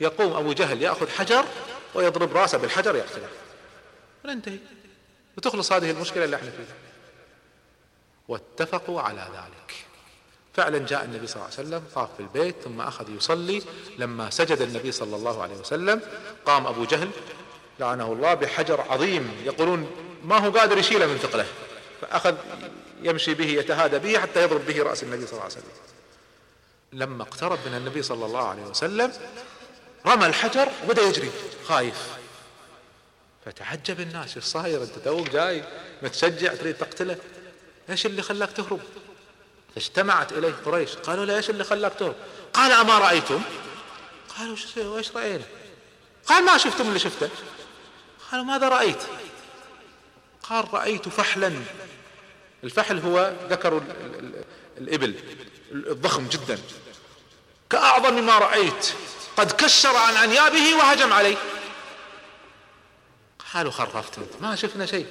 B: يقوم أبو جهل يأخذ حجر ويضرب راسه بالحجر يقتله وننتهي. وتخلص هذه المشكلة اللي إحنا فيها. واتفقوا على ذلك. فعلا جاء النبي صلى الله عليه وسلم طاف في البيت ثم أخذ يصلي. لما سجد النبي صلى الله عليه وسلم قام أبو جهل لعنه الله بحجر عظيم. يقولون ما هو قادر يشيله من ثقله. فأخذ يمشي به يتهادى به حتى يضرب به رأس النبي صلى الله عليه وسلم. لما اقترب من النبي صلى الله عليه وسلم رمى الحجر وبدأ يجري. خايف. فتعجب الناس. إيش صاير؟ أنت توك جاي متشجع تريد تقتله؟ إيش اللي خلاك تهرب? فاجتمعت إليه قريش. قالوا له إيش اللي خلاك تهرب؟ قال أما رأيتم. قالوا إيش رأينا؟ قال ما شفتم اللي شفته. قالوا ماذا رأيت؟ قال رأيت فحلا. الفحل هو ذكر الإبل. الضخم جدا. كأعظم ما رأيت. قد كشر عن أنيابه وهجم علي قالوا خرفت أنت ما شفنا شيء.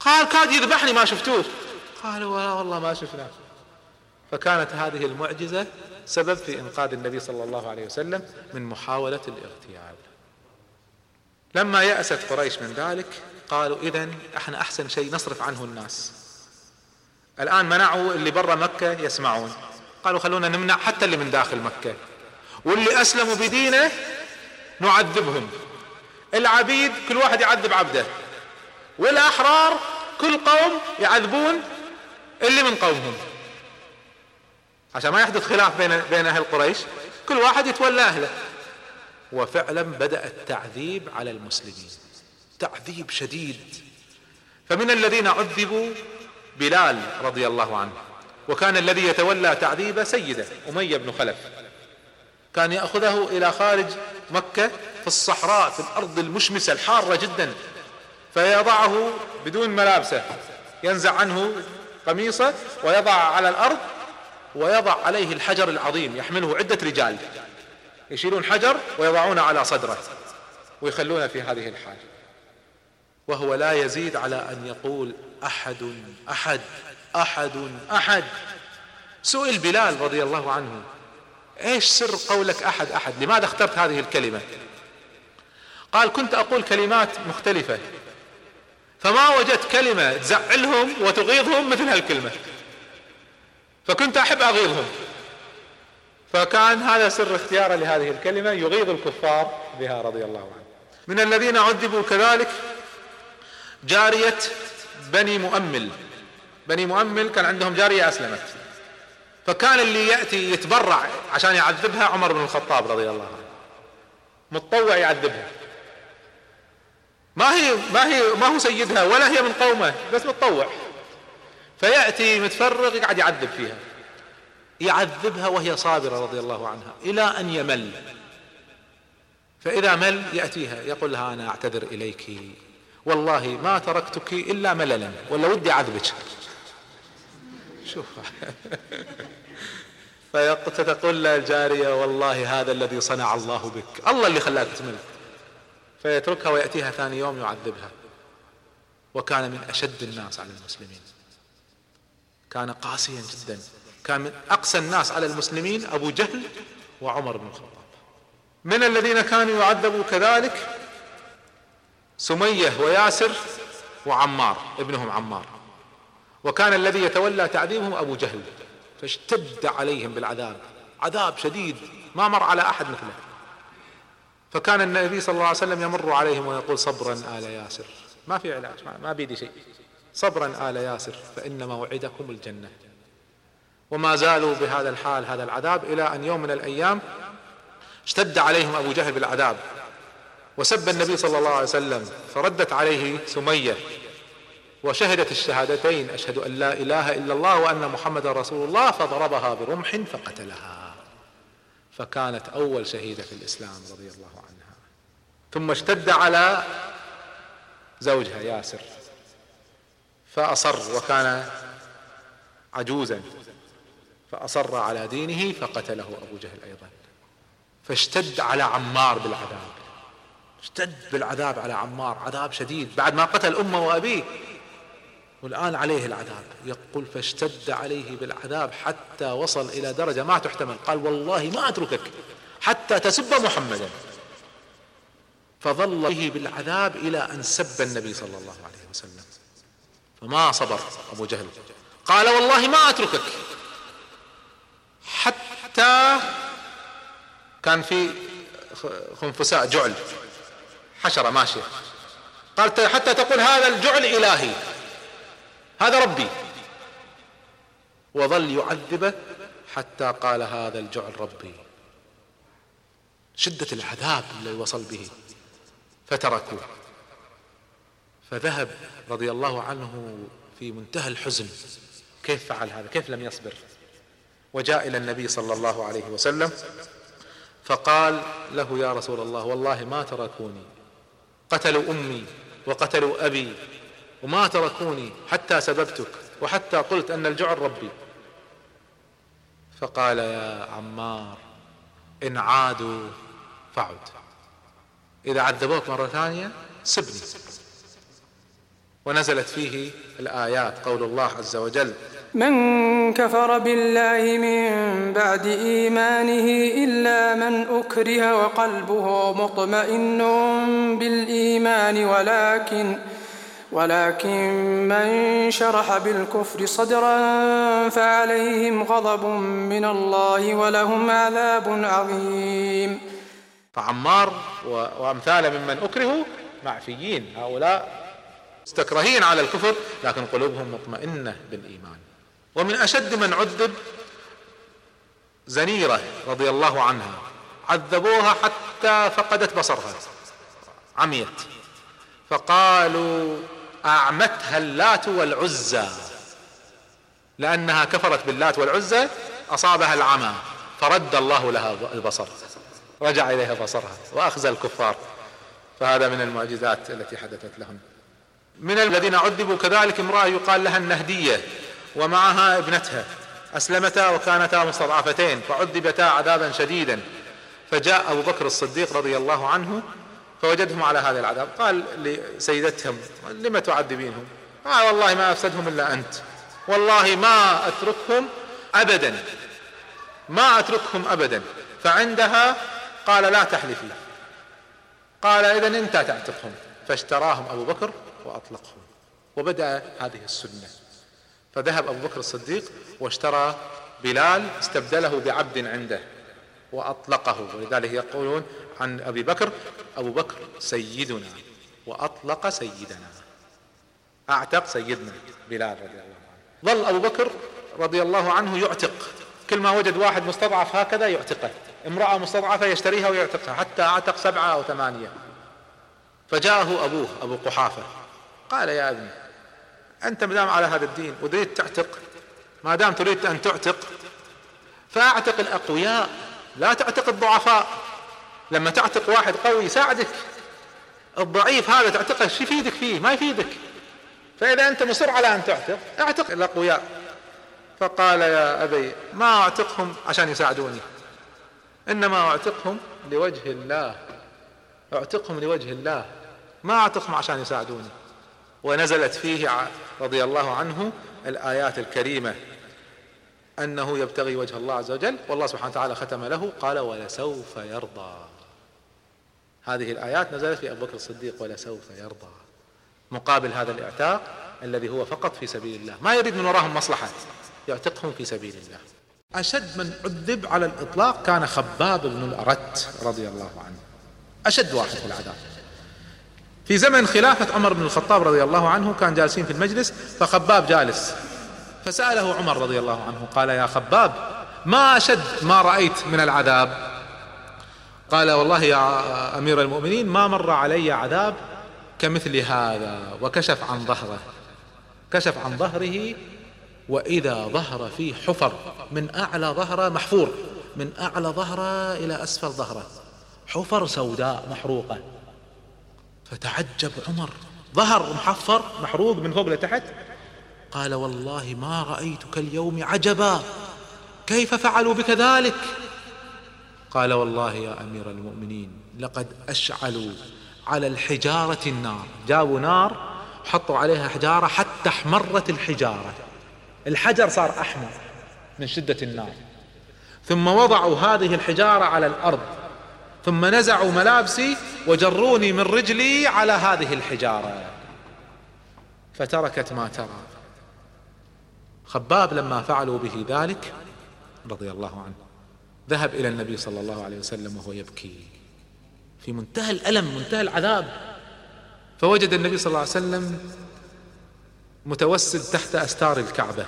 B: قال كاد يذبحني ما شفتوه. قالوا والله ما شفناه فكانت هذه المعجزة سبب في إنقاذ النبي صلى الله عليه وسلم من محاولة الاغتيال. لما يأست قريش من ذلك قالوا إذا إحنا أحسن شيء نصرف عنه الناس. الآن منعوا اللي برا مكة يسمعون. قالوا خلونا نمنع حتى اللي من داخل مكة. واللي أسلموا بدينه نعذبهم. العبيد كل واحد يعذب عبده. والأحرار كل قوم يعذبون اللي من قومهم. عشان ما يحدث خلاف بين بين أهل قريش كل واحد يتولى أهله. وفعلا بدأ التعذيب على المسلمين. تعذيب شديد. فمن الذين عذبوا بلال رضي الله عنه وكان الذي يتولى تعذيب سيده أمية بن خلف. كان يأخذه إلى خارج مكة في الصحراء في الأرض المشمسة الحارة جدا. فيضعه بدون ملابسه. ينزع عنه قميصه ويضع على الأرض ويضع عليه الحجر العظيم يحمله عدة رجال. يشيلون حجر ويضعونه على صدره ويخلونه في هذه الحال وهو لا يزيد على أن يقول أحد أحد أحد أحد. سئل بلال رضي الله عنه. إيش سر قولك أحد أحد؟ لماذا اخترت هذه الكلمة؟ قال كنت أقول كلمات مختلفة. فما وجدت كلمة تزعلهم وتغيظهم مثل هالكلمة. فكنت أحب أغيظهم. فكان هذا سر اختياره لهذه الكلمة يغيظ الكفار بها رضي الله عنه من الذين عذبوا كذلك جارية بني مؤمل. بني مؤمل كان عندهم جارية أسلمت. فكان اللي يأتي يتبرع عشان يعذبها عمر بن الخطاب رضي الله عنه. متطوع يعذبها. ما هي ما هي ما هو سيدها ولا هي من قومه بس متطوع. فيأتي متفرغ يقعد يعذب فيها. يعذبها وهي صابرة رضي الله عنها إلى أن يمل. فإذا مل يأتيها يقول لها أنا أعتذر إليك. والله ما تركتك إلا مللا ولا ودي عذبك شوف. فتقول له الجارية والله هذا الذي صنع الله بك. الله اللي خلاك تمل فيتركها ويأتيها ثاني يوم يعذبها. وكان من أشد الناس على المسلمين. كان قاسيا جدا. كان من أقسى الناس على المسلمين أبو جهل وعمر بن الخطاب. من الذين كانوا يعذبوا كذلك؟ سمية وياسر وعمار ابنهم عمار. وكان الذي يتولى تعذيبهم أبو جهل. فاشتد عليهم بالعذاب. عذاب شديد ما مر على أحد مثله. فكان النبي صلى الله عليه وسلم يمر عليهم ويقول صبرا آل ياسر. ما في علاج ما بيدي شيء. صبرا آل ياسر فإن موعدكم الجنة. وما زالوا بهذا الحال هذا العذاب إلى أن يوم من الأيام اشتد عليهم أبو جهل بالعذاب. وسب النبي صلى الله عليه وسلم فردت عليه سمية. وشهدت الشهادتين أشهد أن لا إله إلا الله وأن محمد رسول الله فضربها برمح فقتلها. فكانت أول شهيدة في الإسلام رضي الله عنها. ثم اشتد على زوجها ياسر. فأصر وكان عجوزا. فأصر على دينه فقتله أبو جهل أيضا. فاشتد على عمار بالعذاب. اشتد بالعذاب على عمار. عذاب شديد. بعد ما قتل أمه وأبيه. والآن عليه العذاب. يقول فاشتد عليه بالعذاب حتى وصل إلى درجة ما تحتمل. قال والله ما أتركك حتى تسب محمدا. فظل به بالعذاب إلى أن سب النبي صلى الله عليه وسلم. فما صبر أبو جهل. قال والله ما أتركك حتى كان في خنفساء جعل حشرة ماشية. قال حتى تقول هذا الجعل إلهي. هذا ربي. وظل يعذبه حتى قال هذا الجعل ربي. شدة العذاب الذي وصل به. فتركوه. فذهب رضي الله عنه في منتهى الحزن. كيف فعل هذا؟ كيف لم يصبر؟ وجاء إلى النبي صلى الله عليه وسلم فقال له يا رسول الله والله ما تركوني. قتلوا أمي وقتلوا أبي وما تركوني حتى سببتك وحتى قلت أن الجعل ربي. فقال يا عمار إن عادوا فعد. إذا عذبوك مرة ثانية سبني. ونزلت فيه الآيات قول الله عز وجل
C: من كفر بالله من بعد إيمانه إلا من أكره وقلبه مطمئن بالإيمان ولكن ولكن من شرح بالكفر صدرا فعليهم غضب من الله ولهم عذاب عظيم.
B: فعمار وامثاله ممن أكرهوا معفيين هؤلاء مستكرهين على الكفر لكن قلوبهم مطمئنة بالإيمان. ومن أشد من عذب زنيرة رضي الله عنها عذبوها حتى فقدت بصرها عميت. فقالوا أعمتها اللات والعزى. لأنها كفرت باللات والعزى أصابها العمى فرد الله لها البصر. رجع إليها بصرها وأخزى الكفار. فهذا من المعجزات التي حدثت لهم. من الذين عذبوا كذلك امرأة يقال لها النهدية ومعها ابنتها. أسلمتا وكانتا مستضعفتين فعذبتا عذابا شديدا. فجاء أبو بكر الصديق رضي الله عنه فوجدهم على هذا العذاب. قال لسيدتهم لم تعذبينهم؟ قال والله ما أفسدهم إلا أنت. والله ما أتركهم ابدا. ما أتركهم ابدا. فعندها قال لا تحلفي. قال اذا أنت تعتقهم. فاشتراهم أبو بكر وأطلقهم. وبدأ هذه السنة. فذهب أبو بكر الصديق واشترى بلال استبدله بعبد عنده وأطلقه. ولذلك يقولون عن أبي بكر أبو بكر سيدنا وأطلق سيدنا أعتق سيدنا بلال رضي الله عنه. ظل أبو بكر رضي الله عنه يعتق. كل ما وجد واحد مستضعف هكذا يعتقه. امرأة مستضعفة يشتريها ويعتقها. حتى اعتق سبعة أو ثمانية. فجاءه أبوه أبو قحافة. قال يا أبني أنت مدام على هذا الدين وتريد تعتق. ما دام تريد أن تعتق فأعتق الأقوياء لا تعتق الضعفاء. لما تعتق واحد قوي يساعدك الضعيف هذا تعتقه شو يفيدك فيه؟ ما يفيدك. فإذا أنت مصر على أن تعتق اعتق الأقوياء. فقال يا أبي ما أعتقهم عشان يساعدوني. إنما أعتقهم لوجه الله. أعتقهم لوجه الله. ما أعتقهم عشان يساعدوني. ونزلت فيه رضي الله عنه الآيات الكريمة. أنه يبتغي وجه الله عز وجل والله سبحانه وتعالى ختم له قال ولسوف يرضى. هذه الآيات نزلت في أبو بكر الصديق ولسوف يرضى. مقابل هذا الإعتاق الذي هو فقط في سبيل الله. ما يريد من وراهم مصلحة يعتقهم في سبيل الله. أشد من عذب على الإطلاق كان خباب بن الأرت رضي الله عنه. أشد واحد في العذاب. في زمن خلافة عمر بن الخطاب رضي الله عنه كان جالسين في المجلس فخباب جالس. فسأله عمر رضي الله عنه قال يا خباب ما أشد ما رأيت من العذاب؟ قال والله يا أمير المؤمنين ما مر علي عذاب كمثل هذا وكشف عن ظهره. كشف عن ظهره وإذا ظهر فيه حفر. من أعلى ظهره محفور. من أعلى ظهره إلى أسفل ظهره. حفر سوداء محروقة. فتعجب عمر. ظهر محفر محروق من فوق لتحت. قال والله ما رأيتك اليوم عجبا. كيف فعلوا بك ذلك؟ قال والله يا أمير المؤمنين لقد أشعلوا على الحجارة النار. جابوا نار حطوا عليها حجارة حتى احمرت الحجارة. الحجر صار أحمر من شدة النار. ثم وضعوا هذه الحجارة على الأرض. ثم نزعوا ملابسي وجروني من رجلي على هذه الحجارة. فتركت ما ترى. خباب لما فعلوا به ذلك رضي الله عنه. ذهب إلى النبي صلى الله عليه وسلم وهو يبكي. في منتهى الألم منتهى العذاب. فوجد النبي صلى الله عليه وسلم متوسد تحت أستار الكعبة.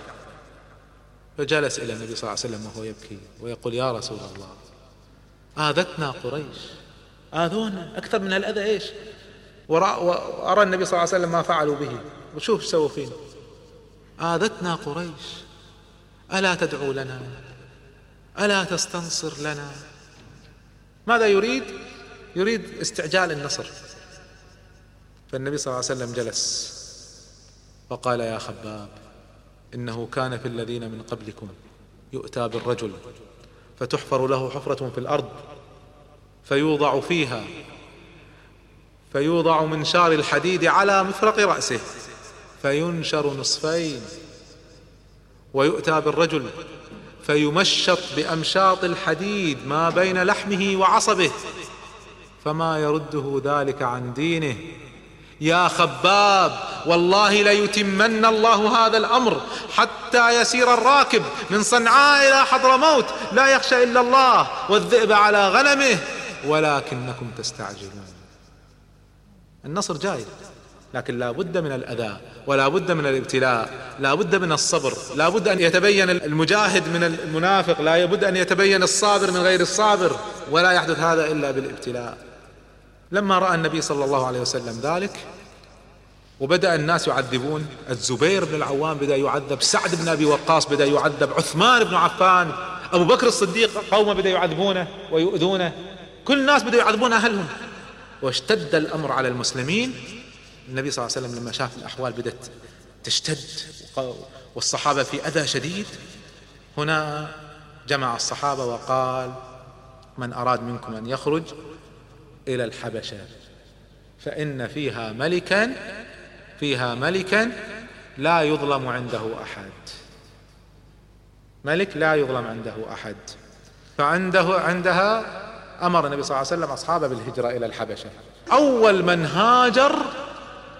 B: فجلس إلى النبي صلى الله عليه وسلم وهو يبكي ويقول يا رسول الله آذتنا قريش. آذونا أكثر من الأذى إيش؟ وأرى النبي صلى الله عليه وسلم ما فعلوا به. وشوف سووا فينا آذتنا قريش. ألا تدعو لنا ألا تستنصر لنا؟ ماذا يريد؟ يريد استعجال النصر. فالنبي صلى الله عليه وسلم جلس وقال يا خباب إنه كان في الذين من قبلكم يؤتى بالرجل فتحفر له حفرة في الأرض فيوضع فيها فيوضع منشار الحديد على مفرق رأسه فينشر نصفين ويؤتى بالرجل فيمشط بأمشاط الحديد ما بين لحمه وعصبه فما يرده ذلك عن دينه. يا خباب والله ليتمن الله هذا الأمر حتى يسير الراكب من صنعاء إلى حضرموت. لا يخشى إلا الله والذئب على غنمه ولكنكم تستعجلون. النصر جاي. لكن لا بد من الأذى ولا بد من الابتلاء لا بد من الصبر لا بد أن يتبين المجاهد من المنافق لا بد أن يتبين الصابر من غير الصابر ولا يحدث هذا إلا بالابتلاء. لما رأى النبي صلى الله عليه وسلم ذلك وبدأ الناس يعذبون الزبير بن العوام بدأ يعذب سعد بن أبي وقاص بدأ يعذب عثمان بن عفان أبو بكر الصديق قومه بدأ يعذبونه ويؤذونه كل الناس بدأوا يعذبون أهلهم. واشتد الأمر على المسلمين النبي صلى الله عليه وسلم لما شاف الأحوال بدأت تشتد والصحابة في أذى شديد هنا جمع الصحابة وقال من أراد منكم أن يخرج إلى الحبشة فإن فيها ملكا فيها ملكا لا يظلم عنده أحد. ملك لا يظلم عنده أحد. فعنده عندها أمر النبي صلى الله عليه وسلم أصحابه بالهجرة إلى الحبشة. أول من هاجر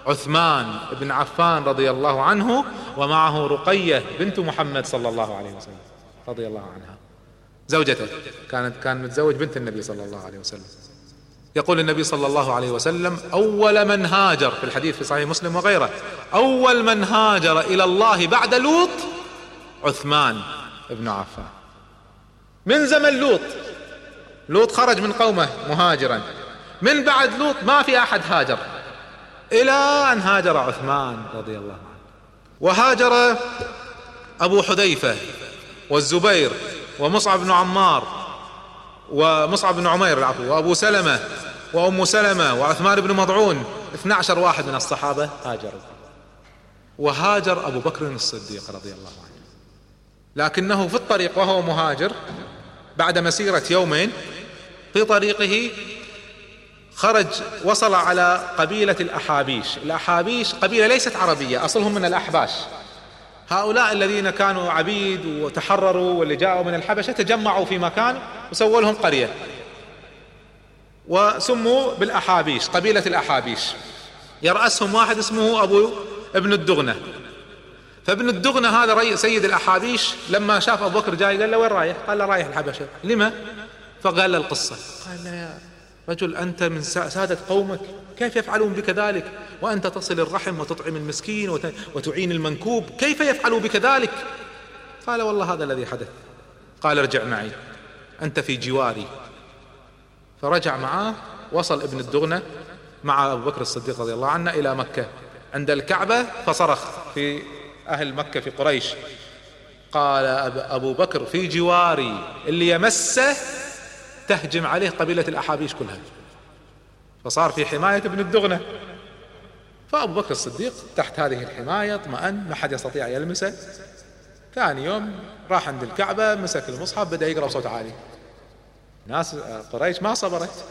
B: عثمان بن عفان رضي الله عنه ومعه رقية بنت محمد صلى الله عليه وسلم رضي الله عنها. زوجته كانت كان متزوج بنت النبي صلى الله عليه وسلم. يقول النبي صلى الله عليه وسلم أول من هاجر في الحديث في صحيح مسلم وغيره أول من هاجر إلى الله بعد لوط عثمان بن عفان. من زمن لوط؟ لوط خرج من قومه مهاجرا. من بعد لوط ما في أحد هاجر. إلى أن هاجر عثمان رضي الله عنه. وهاجر أبو حذيفة والزبير ومصعب بن عمار ومصعب بن عمير العفو وأبو سلمة وأم سلمة وعثمان بن مضعون 12 واحد من الصحابة هاجروا. وهاجر أبو بكر الصديق رضي الله عنه. لكنه في الطريق وهو مهاجر بعد مسيرة يومين في طريقه خرج وصل على قبيلة الأحابيش. الأحابيش قبيلة ليست عربية أصلهم من الأحباش. هؤلاء الذين كانوا عبيد وتحرروا واللي جاءوا من الحبشة تجمعوا في مكان وسووا لهم قرية. وسموا بالأحابيش قبيلة الأحابيش. يرأسهم واحد اسمه أبو ابن الدغنة. فابن الدغنة هذا ري سيد الأحابيش لما شاف أبو بكر جاي قال له وين رايح؟ قال له رايح الحبشة. لما؟ فقال له القصة. قال له يا رجل أنت من سادة قومك كيف يفعلون بك ذلك؟ وأنت تصل الرحم وتطعم المسكين وتعين المنكوب كيف يفعلوا بك ذلك؟ قال والله هذا الذي حدث. قال ارجع معي. أنت في جواري. فرجع معاه وصل ابن الدغنة مع أبو بكر الصديق رضي الله عنه إلى مكة. عند الكعبة فصرخ في أهل مكة في قريش. قال أبو بكر في جواري اللي يمسه تهجم عليه قبيلة الأحابيش كلها. فصار في حماية ابن الدغنة. فأبو بكر الصديق تحت هذه الحماية اطمأن ما حد يستطيع يلمسه. ثاني يوم راح عند الكعبة مسك المصحف بدأ يقرأ بصوت عالي. ناس قريش ما صبرت.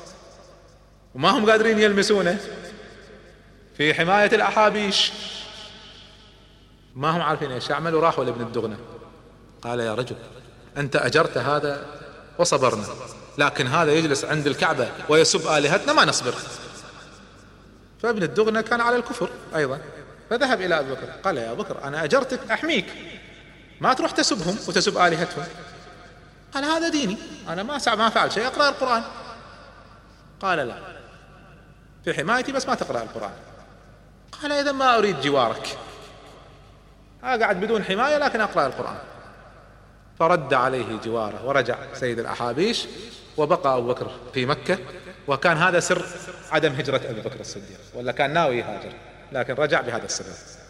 B: وما هم قادرين يلمسونه. في حماية الأحابيش. ما هم عارفين إيش يعمل وراحوا لابن الدغنة. قال يا رجل أنت أجرت هذا وصبرنا. لكن هذا يجلس عند الكعبة ويسب آلهتنا ما نصبر. فابن الدغنة كان على الكفر أيضا. فذهب إلى أبي بكر. قال يا بكر أنا أجرتك أحميك. ما تروح تسبهم وتسب آلهتهم. قال هذا ديني. أنا ما ما فعل شيء أقرأ القرآن. قال لا. في حمايتي بس ما تقرأ القرآن. قال إذا ما أريد جوارك. أقعد بدون حماية لكن أقرأ القرآن. فرد عليه جواره ورجع سيد الأحابيش وبقى أبو بكر في مكة وكان هذا سر عدم هجرة أبي بكر الصديق ولا كان ناوي يهاجر لكن رجع بهذا السبب.